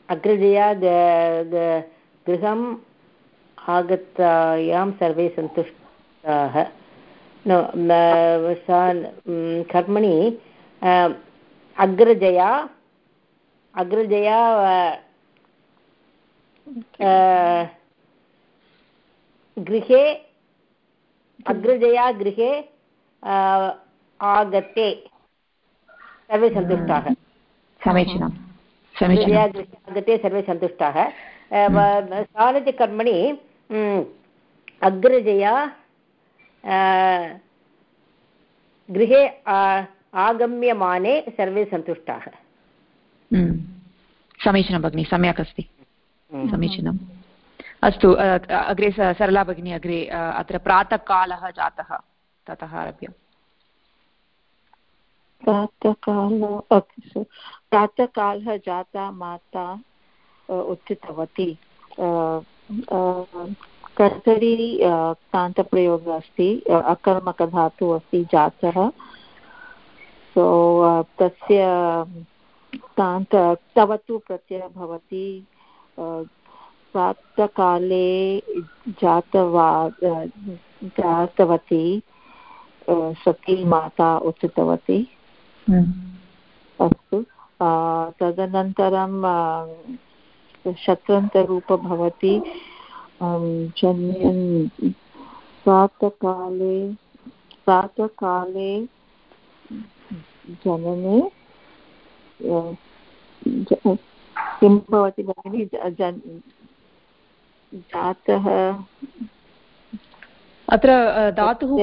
अग्रजया गृहम् आगतायां सर्वे सन्तुष्टाः कर्मणि अग्रजया अग्रजया गृहे अग्रजया गृहे आगते सर्वे सन्तुष्टाः समीचीनं आगते सर्वे सन्तुष्टाः सारथिकर्मणि अग्रजया गृहे आगम्यमाने सर्वे सन्तुष्टाः समीचीनं भगिनि सम्यक् अस्ति समीचीनम्। अस्तु अग्रे सरला भगिनी अग्रे अत्र प्रातःकालः जातः ततः आरभ्य। प्रातःकाल प्रातःकालः जाता माता उत्थितवती। कर्तरी तान्तप्रयोगः अस्ति अकर्मकधातुः अस्ति जातः। सो तस्य तान्त तवतु प्रत्ययः भवति। प्रातःकाले जातवा जातवती सती माता उत्थितवती हम्म। अस्तु। तदनन्तरं शत्रन्तरूप भवति। जन्यन् प्रातःकाले प्रातःकाले जनने किं भवति भगिनि जातः अत्र धातुः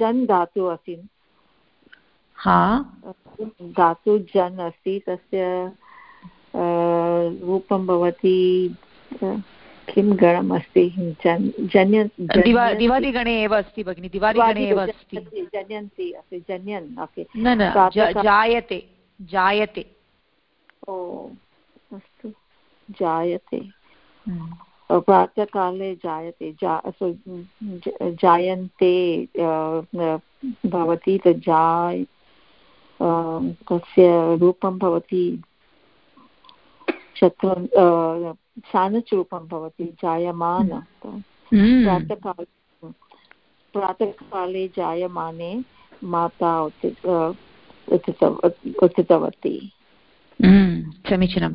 जन् धातुः अस्ति हा? धातु जन् अस्ति तस्य रूपं भवति किं गणम् अस्ति? जन्य दिवादिगणे एव अस्ति भगिनि दिवादिगणे एव अस्ति। जन्यन्ति अस्ति जन्यन् ओके। न न जायते जायते। ओ अस्तु जायते हम्म। प्रातःकाले जायते जा जायन्ते भवति जाय तस्य रूपं भवति चत्वार शानच् रूपं भवति जायमान हम्म। प्रातःकाले प्रातःकाले जायमाने माता उत्थितवती हम्म, समीचीनं।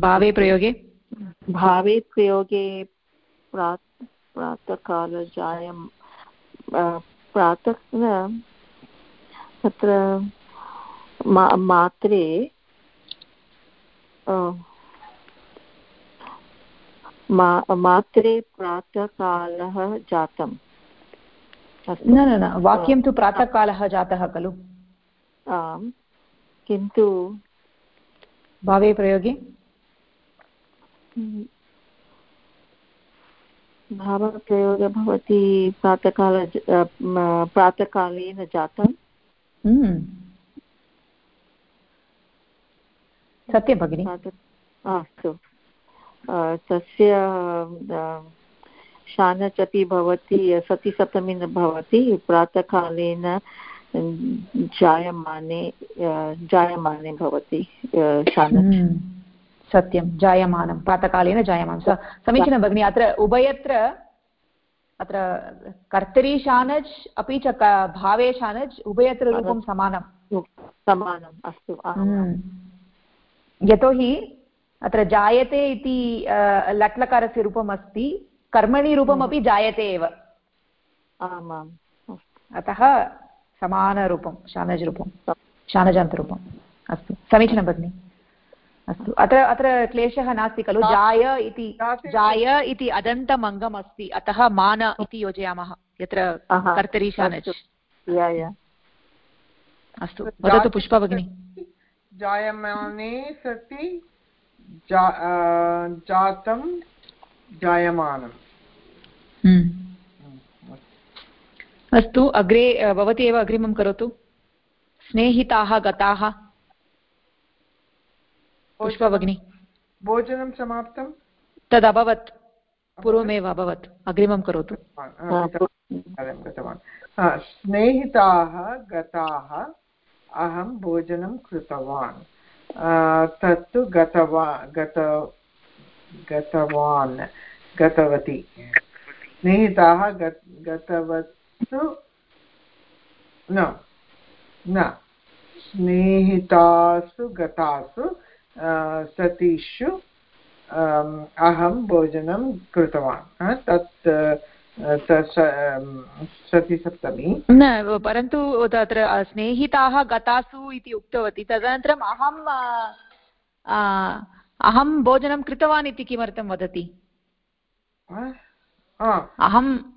भावे प्रयोगे? भावे प्रयोगे प्रात् प्रातःकालजायं प्रातः तत्र मात्रे मा मात्रे प्रातःकालः जातम्। न न न वाक्यं तु प्रातःकालः जातः खलु। आम् किन्तु भावे प्रयोगे? भावप्रयोगः भवति प्रातःकाल प्रातःकालेन जातं हम्म। सत्यं भगिनि। अस्तु। तस्य शानच् अपि भवति सतिसप्तमी न भवति प्रातःकालेन जायमाने जायमाने भवति शानच् हम्म, सत्यं जायमानं प्रातःकालेन जायमानं। समीचीनं भगिनि अत्र उभयत्र अत्र कर्तरी शानच् अपि च भावे शानच् उभयत्र रूपं समानं। समानम् अस्तु हम्म। यतोहि अत्र जायते इति लट्लकारस्य रूपम् अस्ति कर्मणि रूपमपि हम्म। जायते एव। आमाम् अतः समानरूपं शानज् रूपं शानजान्तरूपम् अस्तु समीचीनं भगिनि। अस्तु अत्र अत्र क्लेशः नास्ति खलु? जाय इति जाय इति अदन्तमङ्गम् अस्ति अतः मान इति योजयामः यत्र कर्तरी शानज्। अस्तु। वदतु पुष्पा भगिनि। जायमाने सति जातं जायमानम्। हम्म। अस्तु अग्रे भवती एव अग्रिमं करोतु। स्नेहिताः गताः। पुष्पा भगिनि भोजनं समाप्तं? तदभवत्। पूर्वमेव अभवत्। अग्रिमं करोतु। स्नेहिताः गताः अहं भोजनं कृतवान्। तत्तु गतवा गत गतवान्। गतवती। स्नेहिताः गतवत्सु न न स्नेहितासु गतासु सतीषु अहं भोजनं कृतवान् तत् सतिसप्तमी न परन्तु तत्र स्नेहिताः गतासु इति उक्तवती तदनन्तरम् अहं अहं भोजनं कृतवान् इति किमर्थं वदति अहम्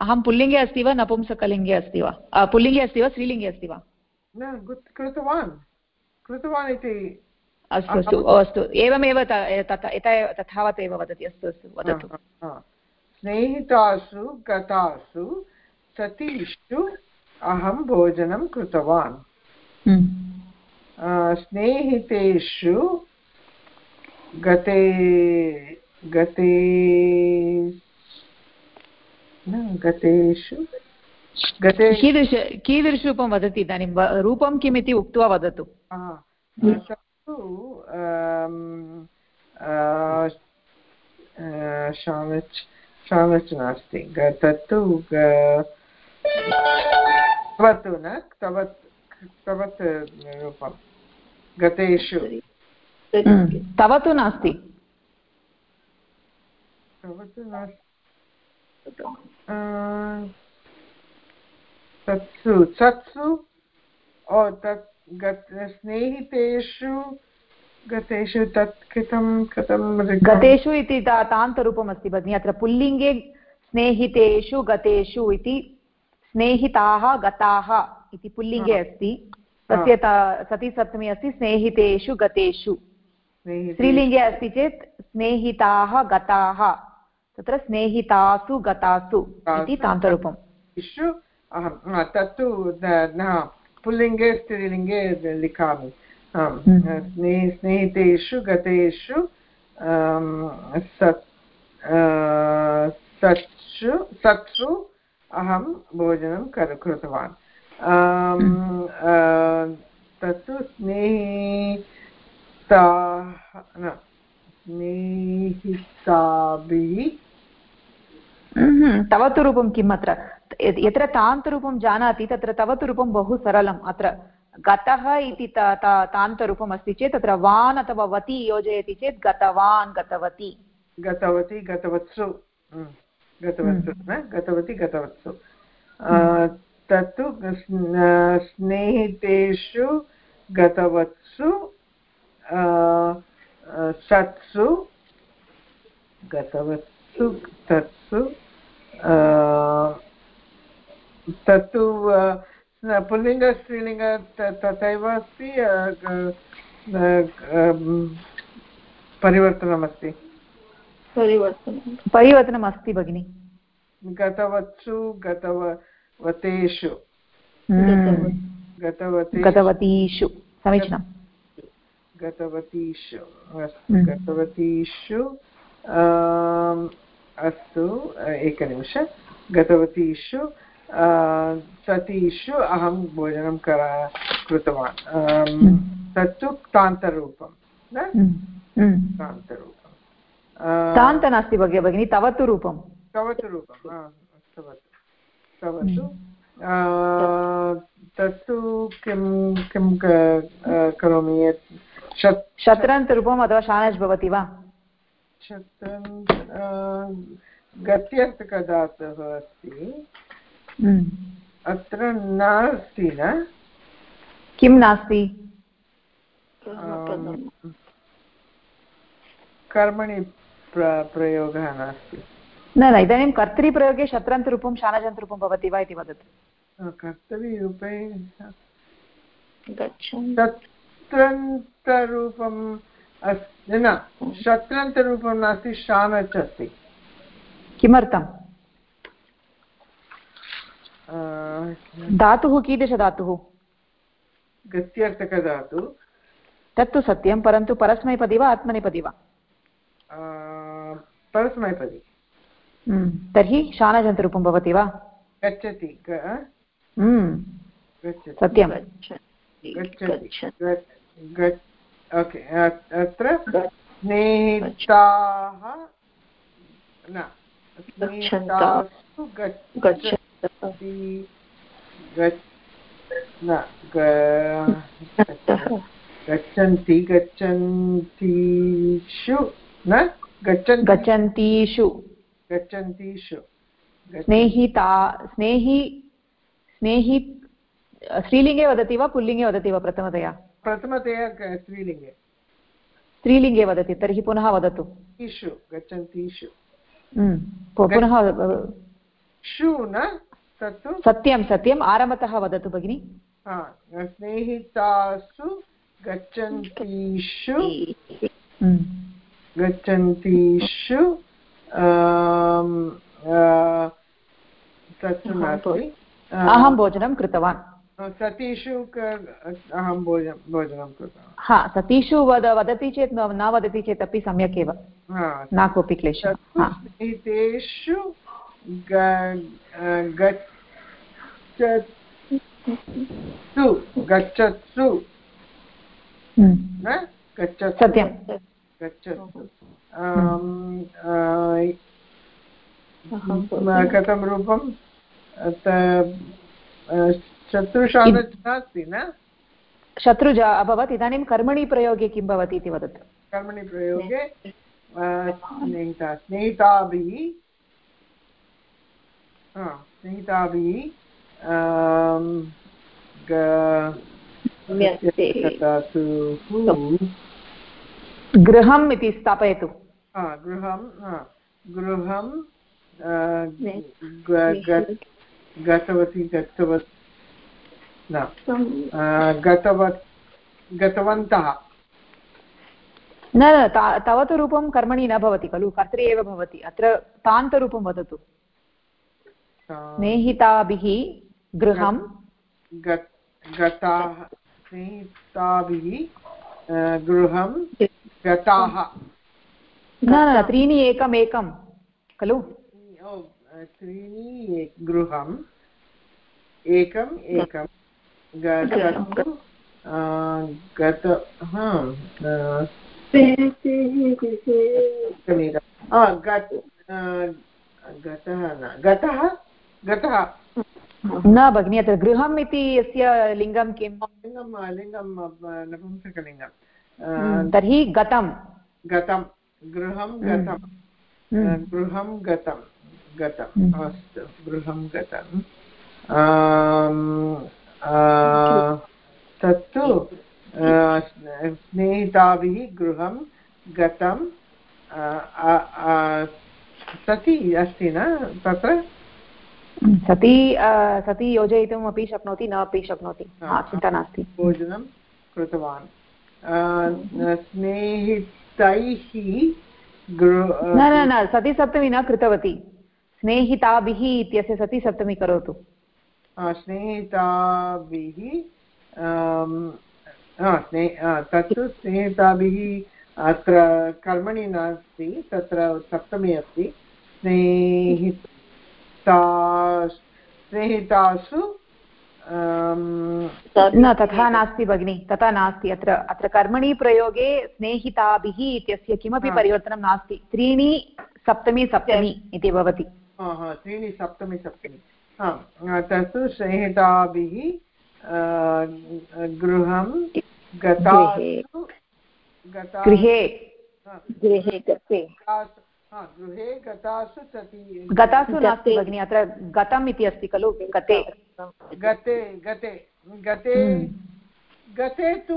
अहं पुल्लिङ्गे अस्ति वा नपुंसकलिङ्गे अस्ति वा? पुल्लिङ्गे अस्ति वा स्त्रीलिङ्गे अस्ति वा? न कृतवान्। कृतवान् इति अस्तु अस्तु अस्तु। एवमेव तथावत् एव वदति। अस्तु अस्तु वदतु। स्नेहितासु गतासु सतीषु अहं भोजनं कृतवान्। हम्म। स्नेहितेषु गते गते गतेषु गते कीदृश कीदृशरूपं वदति? इदानीं रूपं किम् इति उक्त्वा वदतु। तत्तु शानच् नास्ति। तत्तु तवतु न तवत् तवत् रूपं। गतेषु। तवतु नास्ति। तवतु नास्ति। तत्सु सत्सु ओ तत् स्नेहितेषु गतेषु तत् कथं कथं गतेषु इति तान्तरूपमस्ति भगिनि अत्र पुल्लिङ्गे स्नेहितेषु गतेषु इति स्नेहिताः गताः इति पुल्लिङ्गे अस्ति। तस्य सतीसप्तमी अस्ति स्नेहितेषु गतेषु। स्त्रीलिङ्गे अस्ति चेत् स्नेहिताः गताः। तत्र स्नेहितासु गतासु इति तान्तरूपम्। अहं तत्तु पुल्लिङ्गे स्त्रीलिङ्गे लिखामि। स्नेहितेषु गतेषु सत्सु सत्सु अहं भोजनं कर कृतवान्। तत्तु स्नेहिता स्नेहिताभिः तव तु रूपं किम् अत्र? यत्र तान्तरूपं जानाति तत्र तव तु रूपं बहु सरलम् अत्र। गतः इति तान्तरूपम् अस्ति चेत् तत्र वान् अथवा वति योजयति चेत् गतवान् गतवती। गतवती गतवत्सु। गतवत्सु गतवती गतवत्सु। तत्तु स्नेहितेषु गतवत्सु सत्सु गतवत्सु तत्सु। तत्तु पुल्लिङ्ग स्त्रीलिङ्ग तथैव अस्ति परिवर्तनमस्ति परिवर्तनम् अस्ति भगिनि गतवत्सु गतवतेषु। गतवतीषु समीचीनं गतवतीषु। गतवतीषु अस्तु एकनिमिष। गतवतीषु सतीषु अहं भोजनं कर कृतवान्। हम्म। तत्तु तान्तरूपं तान्तरूपं। तान्त नास्ति भगिनि भगिनि तव तु रूपं तव तु रूपं तव तु तत्तु किं किं करोमि शत्रन्तरूपम् अथवा शानज् भवति वा? गत्यर्थकदातः अस्ति। हम्म। अत्र नास्ति न? किं नास्ति? कर्मणि प्रयोगः नास्ति। न न इदानीं कर्तरिप्रयोगे शत्रन्तरूपं शानजन्तरूपं भवति वा इति वदतु। कर्तरिरूपे अस्ति न शत्रन्तरूपं नास्ति शानच् अस्ति किमर्थं धातुः कीदृशधातुः? गत्यर्थकधातु। तत्तु सत्यं परन्तु परस्मैपदी वा आत्मनेपदी वा? परस्मैपदी। तर्हि शानजन्तरूपं भवति वा? गच्छति सत्यं ओके अत्र स्नेहिताः न स्नेहितासु गच्छति न गच्छन्ति गच्छन्तीषु न गच्छन् गच्छन्तीषु गच्छन्तीषु स्नेहिता स्नेहि स्नेहि स्त्रीलिङ्गे वदति वा पुल्लिङ्गे वदति वा प्रथमतया प्रथमतया स्त्रीलिङ्गे। स्त्रीलिङ्गे वदति तर्हि पुनः वदतु। ईषु गच्छन्तीषु हम्म, पुनः शु न तत्तु सत्यं सत्यम् आरम्भतः वदतु भगिनि। स्नेहितासु गच्छन्तीषु हम्म। गच्छन्तीषु तत्तु नास्ति। अहं भोजनं कृतवान्। सतीषु अहं भोजनं भोजनं कृतवान्। हा सतीषु वद वदति चेत् न वदति चेत् अपि सम्यक् एव। न कोऽपि क्लेशः। गच्छतु गच्छत्सु हम्म। गच्छतु। सत्यं गच्छतु। कथं रूपं शत्रुशानच् नास्ति न? शत्रुज अभवत्। इदानीं कर्मणि प्रयोगे किं भवति इति वदतु। कर्मणि प्रयोगे स्नेहिता स्नेहिताभिः स्नेहिताभिः गृहम् इति स्थापयतु। गृहं गृहं गतवती गतवत् न गतवत् गतवन्तः। न तव तु रूपं कर्मणि न भवति खलु कर्तरि एव भवति अत्र तान्तरूपं वदतु। स्नेहिताभिः गृहं। गताः स्नेहिताभिः गृहं गताः। न न त्रीणि एकम् एकं खलु त्रीणि गृहम् एकम् एकं गत गतः गतः। गतः न भगिनि अत्र गृहम् इति यस्य लिङ्गं किं लिङ्गं लिङ्गं नपुंसकलिङ्गं हम्म, तर्हि गतं गतं गृहं हम्म। गतं हम्म। गृहं गतं गतम्। अस्तु गृहं गतं तत्तु स्नेहिताभिः गृहं गतं सति अस्ति न तत्र? सति सति योजयितुम् अपि शक्नोति। न अपि शक्नोति चिन्ता नास्ति। भोजनं कृतवान्। स्नेहितैः न न न सति सप्तमी न कृतवती। स्नेहिताभिः इत्यस्य सति सप्तमी करोतु। स्नेहिताभिः स्ने तत्तु स्नेहिताभिः अत्र कर्मणि नास्ति तत्र सप्तमी अस्ति। स्नेहिता स्नेहितासु न तथा नास्ति भगिनि तथा नास्ति अत्र अत्र कर्मणि प्रयोगे स्नेहिताभिः इत्यस्य किमपि परिवर्तनं नास्ति। त्रीणि सप्तमी सप्तमी इति भवति। त्रीणि सप्तमी सप्तमी। तत्तु संहिताभिः गृहं गतासु गृहे गृहे गते। गृहे गतासु सति। गतासु नास्ति भगिनि अत्र गतम् इति अस्ति खलु? गते। गते। गते गते गते तु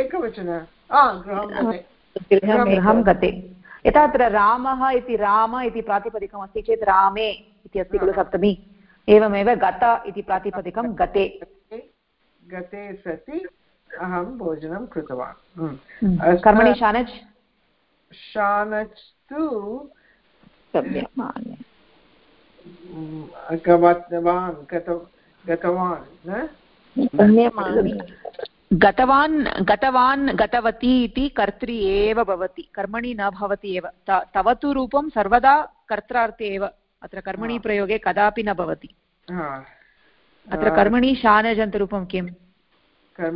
एकवचन। गृहं गते। गृहं गते। यथा अत्र रामः इति राम इति प्रातिपदिकम् अस्ति चेत् रामे इति अस्ति खलु सप्तमी। एवमेव गत इति प्रातिपदिकं गते। गते सति अहं भोजनं कृतवान्। हम्म। हम्म। कर्मणि शानच् शानच् तु गतवान् गतवान् गतवान् गतवान् गतवती इति कर्त्री एव भवति। कर्मणि न भवति एव। तव तु रूपं सर्वदा कर्त्रार्थे एव। अत्र कर्मणि प्रयोगे कदापि न भवति। अत्र कर्मणि शानजन्तरूपं किं?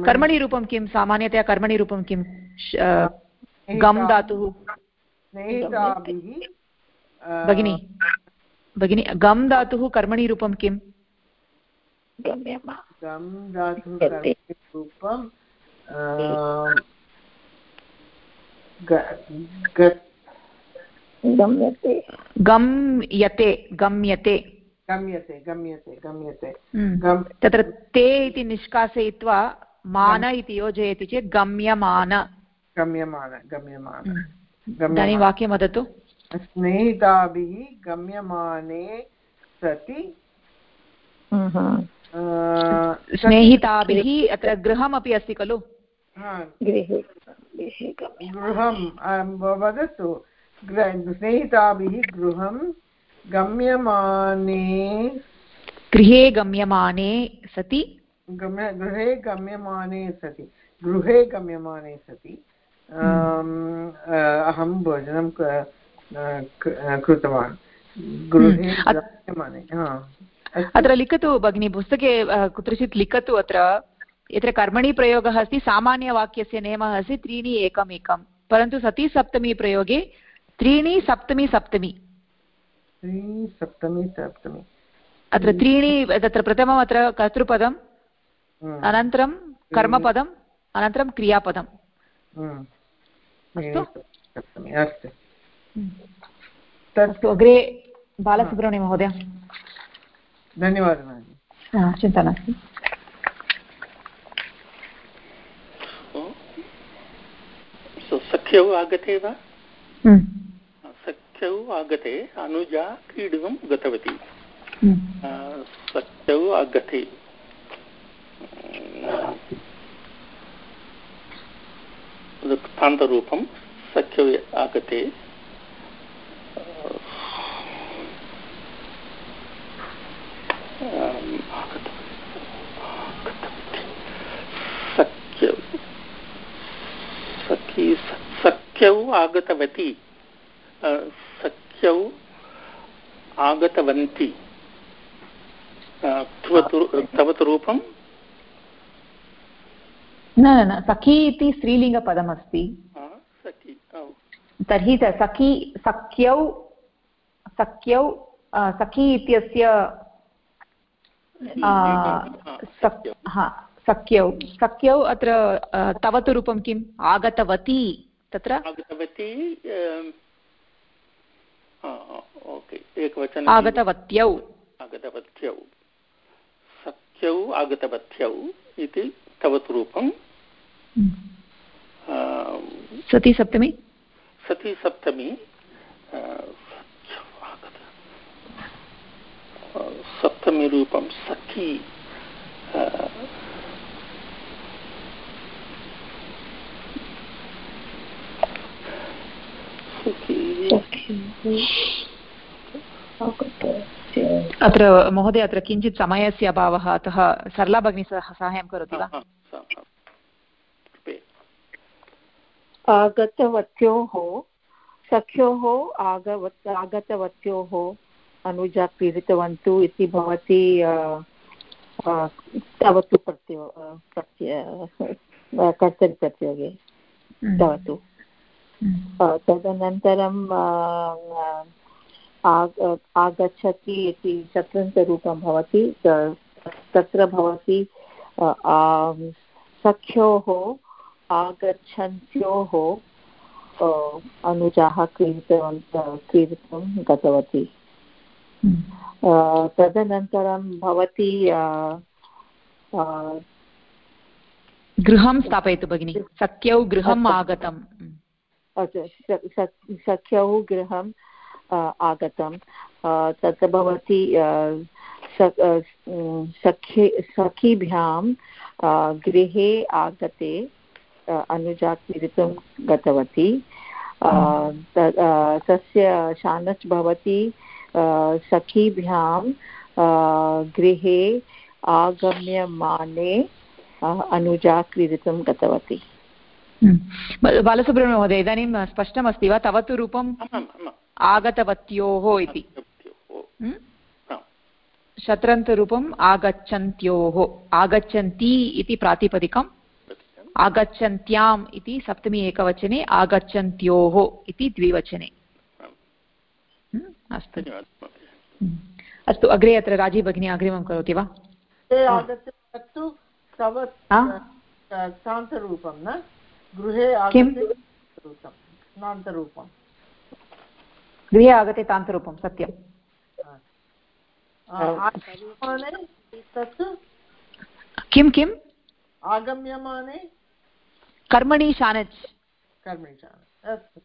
कर्मणि रूपं किं? सामान्यतया कर्मणि रूपं किं गम् धातुः। भगिनि। भगिनि गम् धातुः कर्मणि रूपं किम् गम् धातुः रूपं गम्यते गम्यते। गम्यते गम्यते गम्यते। हम्म। तत्र ते इति निष्कासयित्वा मान इति योजयति चेत् गम्यमान। गम्यमान गम्यमान। हम्म। इदानीं वाक्यं वदतु। स्नेहिताभिः गम्यमाने सति। स्नेहिताभिः अत्र गृहमपि अस्ति खलु? गृहं वदतु। स्नेहिताभिः गृहं गम्यमाने गृहे गम्यमाने सति। गम्य गृहे गम्यमाने सति। गृहे गम्यमाने सति। अहं भोजनं कृतवान्। गृहे गम्यमाने अत्र लिखतु भगिनी पुस्तके कुत्रचित् लिखतु अत्र। यत्र कर्मणि प्रयोगः अस्ति सामान्यवाक्यस्य नियमः अस्ति त्रीणि एकम् एकं परन्तु सती सप्तमी प्रयोगे त्रीणि सप्तमी सप्तमी। त्रीणि सप्तमी सप्तमी। अत्र त्रीणि तत्र प्रथमम् अत्र कर्तृपदम् हम्म। अनन्तरं कर्मपदम् अनन्तरं क्रियापदम्। हम्म। अस्तु? अस्तु। अग्रे बालसुब्रह्मण्यमहोदय धन्यवादः। चिन्ता नास्ति। सख्यौ आगते वा? हम्म। सख्यौ आगते अनुजा क्रीडितुं गतवती हम्म। सख्यौ आगते वृत्तान्तरूपं सख्यौ आगते सखी सख्यौ आगतवती सख्यौ आगतवन्ति। तव रूपं? न न सखी इति स्त्रीलिङ्गपदमस्ति। तर्हि सखी सख्यौ सख्यौ सखी इत्यस्य सख्यौ। सख्यौ। अत्र तव रूपं किम्? आगतवती तत्र? आगतवती एकवचन आगतवत्यौ। आगतवत्यौ। सख्यौ आगतवत्यौ इति तव रूपं सती सप्तमी? सती सप्तमी सप्तमीरूपं सखी। अत्र महोदय अत्र किञ्चित् समयस्य अभावः अतः सरला भगिनी सह साहाय्यं करोति वा? आगतवत्योः सख्योः आगवत् आगतवत्योः अनुजा क्रीडितवन्तु इति भवति तवतु प्रत्यो प्रत्य कर्तरिप्रत्योगे हम्म। तवतु हम्म। तदनन्तरं आगच्छति इति चतुर्थरूपं भवति तत्र भवति सख्योः आगच्छन्त्योः अनुजाः क्रीडितवन्त क्रीडितुं गतवती। तदनन्तरं भवती गृहं स्थापयतु भगिनि। सख्यौ गृहम् आगतम्। सख्यौ गृहम् आगतं तत्र भवती सखी सखीभ्यां गृहे आगते अनुजा क्रीडितुं गतवती तस्य शानच् भवति सखीभ्यां गृहे आगम्यमाने अनुजा क्रीडितुं गतवती। बालसुब्रह्मण्य महोदय इदानीं स्पष्टमस्ति वा तव तु रूपम् आगतवत्योः इति हम्म? शत्रन्तरूपम् आगच्छन्त्योः आगच्छन्ती इति प्रातिपदिकम् आगच्छन्त्याम् इति सप्तमी एकवचने आगच्छन्त्योः इति द्विवचने हम्म? अस्तु अस्तु अग्रे अत्र राज़ी भगिनी अग्रिमं करोति वा गृहे क्रान्तरूपं गृहे आगते तान्तरूपं सत्यं किं किम् आगम्यमाने कर्मणि शानच् कर्मणि शानच् अस्तु।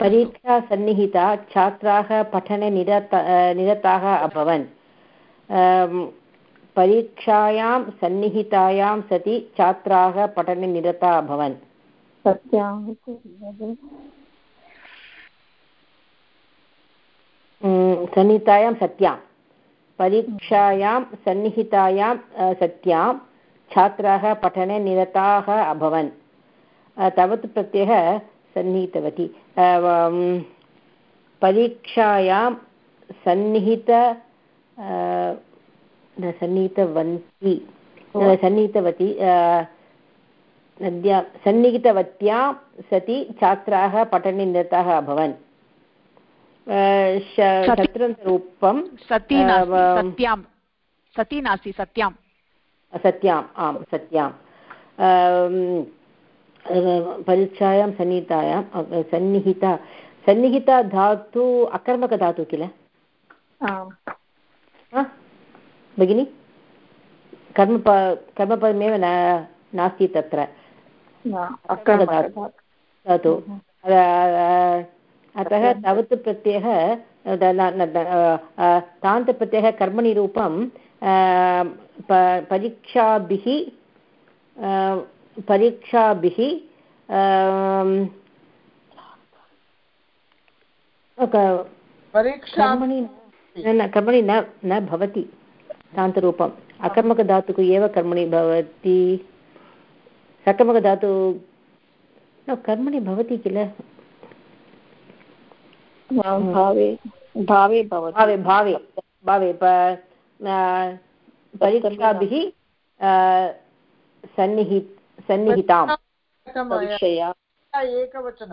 परीक्षा सन्निहिता छात्राः पठने निरत निरताः अभवन्। परीक्षायां सन्निहितायां सति छात्राः पठने निरता अभवन्। सन्निहितायां सत्यां। परीक्षायां सन्निहितायां सत्यां छात्राः पठने निरताः अभवन्। तावत् प्रत्ययः सन्निहितवती। परीक्षायां सन्निहित सन्निहितवन्ती सन्निहितवती नद्या सन्निहितवत्यां सति छात्राः पठने निरताः अभवन्। शत्रन्तरूपं सत्यां सती नास्ति सत्यां सत्याम्। आम् सत्यां परीक्षायां सन्निहितायां सन्निहिता सन्निहिता धातु अकर्मकधातु किल? भगिनि? कर्म कर्मपदमेव न नास्ति तत्र। धातु। अतः तावत् प्रत्ययः तान्तप्रत्ययः कर्मणि रूपं परीक्षाभिः परीक्षाभिः कर्मणि न कर्मणि न न भवति। तान्तरूपम् अकर्मकधातुः एव कर्मणि भवति। सकर्मकधातु न कर्मणि भवति किल? भावे भावे भावे भावे भावे परीक्षाभिः सन्निहि सन्निहिताम्। एकवचन।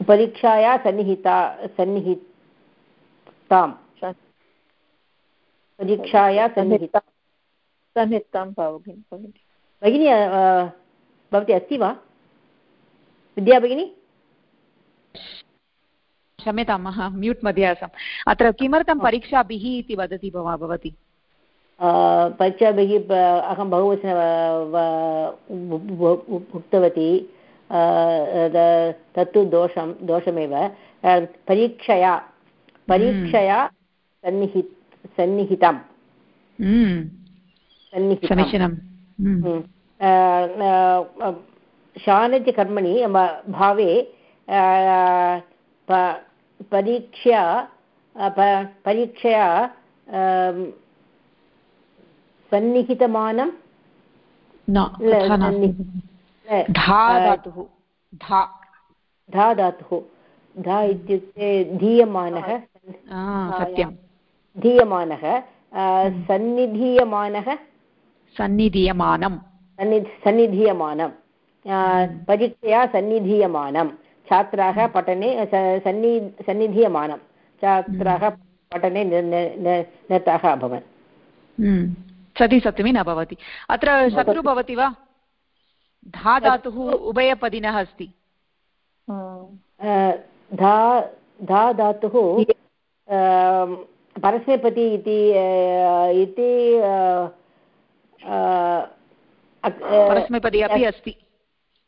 परीक्षाया सन्निहिता सन्निहिताम् परीक्षाया सन्निहिता। सन्निहितां भगिनि भगिनी। भवती अस्ति वा? विद्या भगिनी? क्षम्यताम् अहं म्यूट् मध्ये आसम्। अत्र किमर्थं परीक्षाभिः इति वदति भवा भवती? परीक्षाभिः अहं बहुवचन उक्तवती। तत्तु दोषं दोषमेव। परीक्षया परीक्षया सन्निहि सन्निहितं समीचीनं शानज कर्मणि भावे परीक्षा परीक्षया सन्निहितमानं? धा धातुः। धा इत्युक्ते धीयमानः। सत्यं धीयमानः। सन्निधीयमानः? सन्निधीयमानं सन्निधीयमानं परीक्षया सन्निधीयमानं छात्राः पठने सन्नि सन्निधीयमानं छात्राः पठने निरताः अभवन्। सति सप्तमी न भवति। अत्र शत्रु भवति वा? धा धातुः उभयपदिनः अस्ति। धा धा धातुः परस्मैपदी इति इति परस्मैपदी अपि अस्ति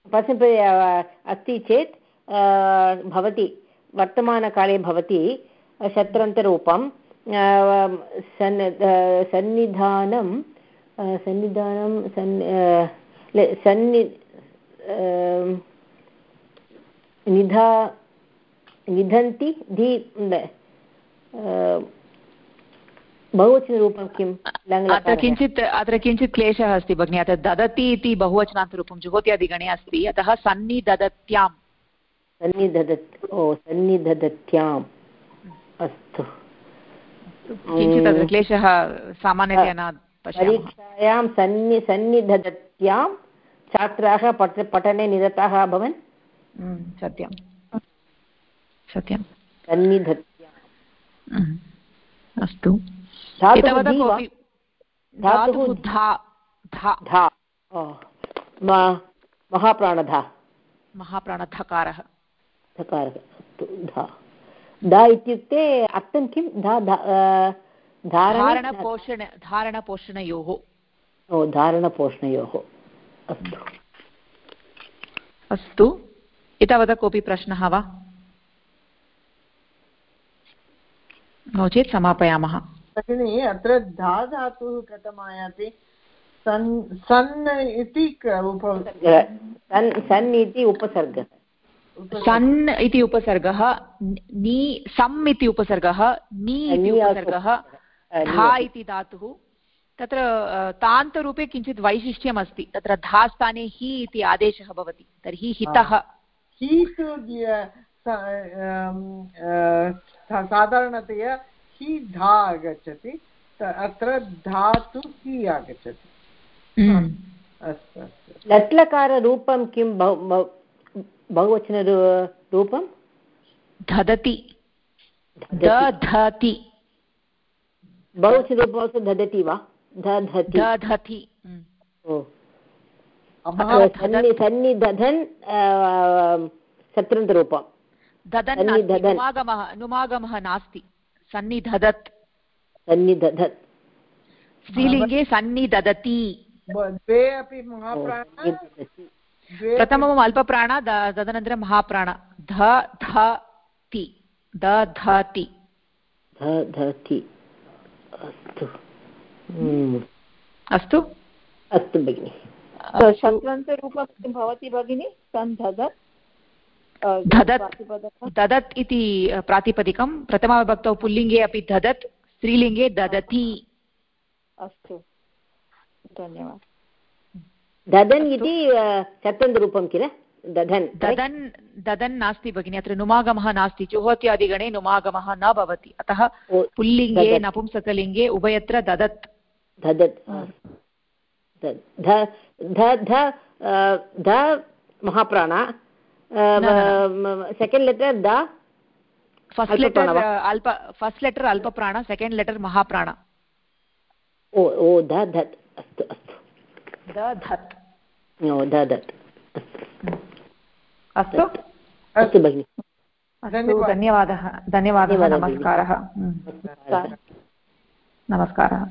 परस्मैपदी अस्ति चेत् भवति वर्तमानकाले भवति शत्रन्तरूपं सन् सन्निधानं सन्निधानं सन् सन्नि निधा निधन्ति धि बहुवचनरूपं किम् अत्र किञ्चित् अत्र किञ्चित् क्लेशः अस्ति भगिनि। अत्र ददति इति बहुवचनान्तरूपं जुहोत्यादिगणे अस्ति। अतः सन्निददत्यां सन्निददत् ओ सन्निददत्याम् अस्तु। किञ्चित् अत्र क्लेशः सामान्यतया न परीक्षायां सन्नि सन्निधत्यां छात्राः पठ पठने निरताः अभवन्? सत्यं सत्यं सन्निधत्य हम्म, अस्तु। एतावता कोऽपि धातुः धातुः धा धा धा। ओ, म- महाप्राणधा। महाप्राणधकारः। धकारः। अस्तु धा। धा इत्युक्ते अर्थं किं? धा धा धारणे धारणपोषण धारणपोषणयोः। ओ धारणपोषणयोः। अस्तु। अस्तु। एतावता कोऽपि प्रश्नः वा? नो चेत् समापयामः। भगिनि अत्र धा धातुः कथम् आयाति सन् सन् इति उप सन् सन् इति उपसर्गः। सन् इति उपसर्गः नी सम् इति उपसर्गः नी इति उपसर्गः धा इति धातुः। तत्र तान्तरूपे किञ्चित् वैशिष्ट्यम् अस्ति तत्र धा स्थाने हि इति आदेशः भवति। तर्हि हितः। हि। साधारणतया हि धा आगच्छति अत्र धातु हि आगच्छति। हम्म। अस्तु अस्तु। लट्लकाररूपं किं बहु- बहु- बहुवचनरूपं ददति दधति। बहुवचनरूपम् also ददति वा? दधति। दधति। हम्म। ओ। अमः अत्र सन्नि सन्निधधन् अ, सत्रन्तरूपं ददन्। नुमागमः नुमागमः नास्ति सन्निधदत्. सन्निधधत् स्त्रीलिङ्गे सन्निददति द्वे अपि सन्निधदति। प्रथमम् अल्पप्राण तदनन्तरं महाप्राण. ध ध ति. दधति दधति अस्तु. हम्म, अस्तु? अस्तु भगिनि. भवति भगिनि? सन्धदत्. ददत् ददत् इति प्रातिपदिकं प्रथमाविभक्तौ पुल्लिङ्गे अपि ददत् स्त्रीलिङ्गे ददति। अस्तु। धन्यवादः। ददन् इति अ, किल? दधन् ददन् ददन् नास्ति भगिनि अत्र नुमागमः नास्ति जुहोत्यादिगणे नुमागमः न भवति। अतः पुल्लिङ्गे। नपुंसकलिङ्गे उभयत्र ददत्। ददत् ध ध ध ध महाप्राण। Second letter the first letter? अल्प फस्ट् लेटर् अल्पप्राण सेकेण्ड् लेटर् महाप्राण ओ ओ द धत् अस्तु अस्तु दधत् ओ ददत् अस्तु अस्तु भगिनि धन्यवादः धन्यवादः, नमस्कारः नमस्कारः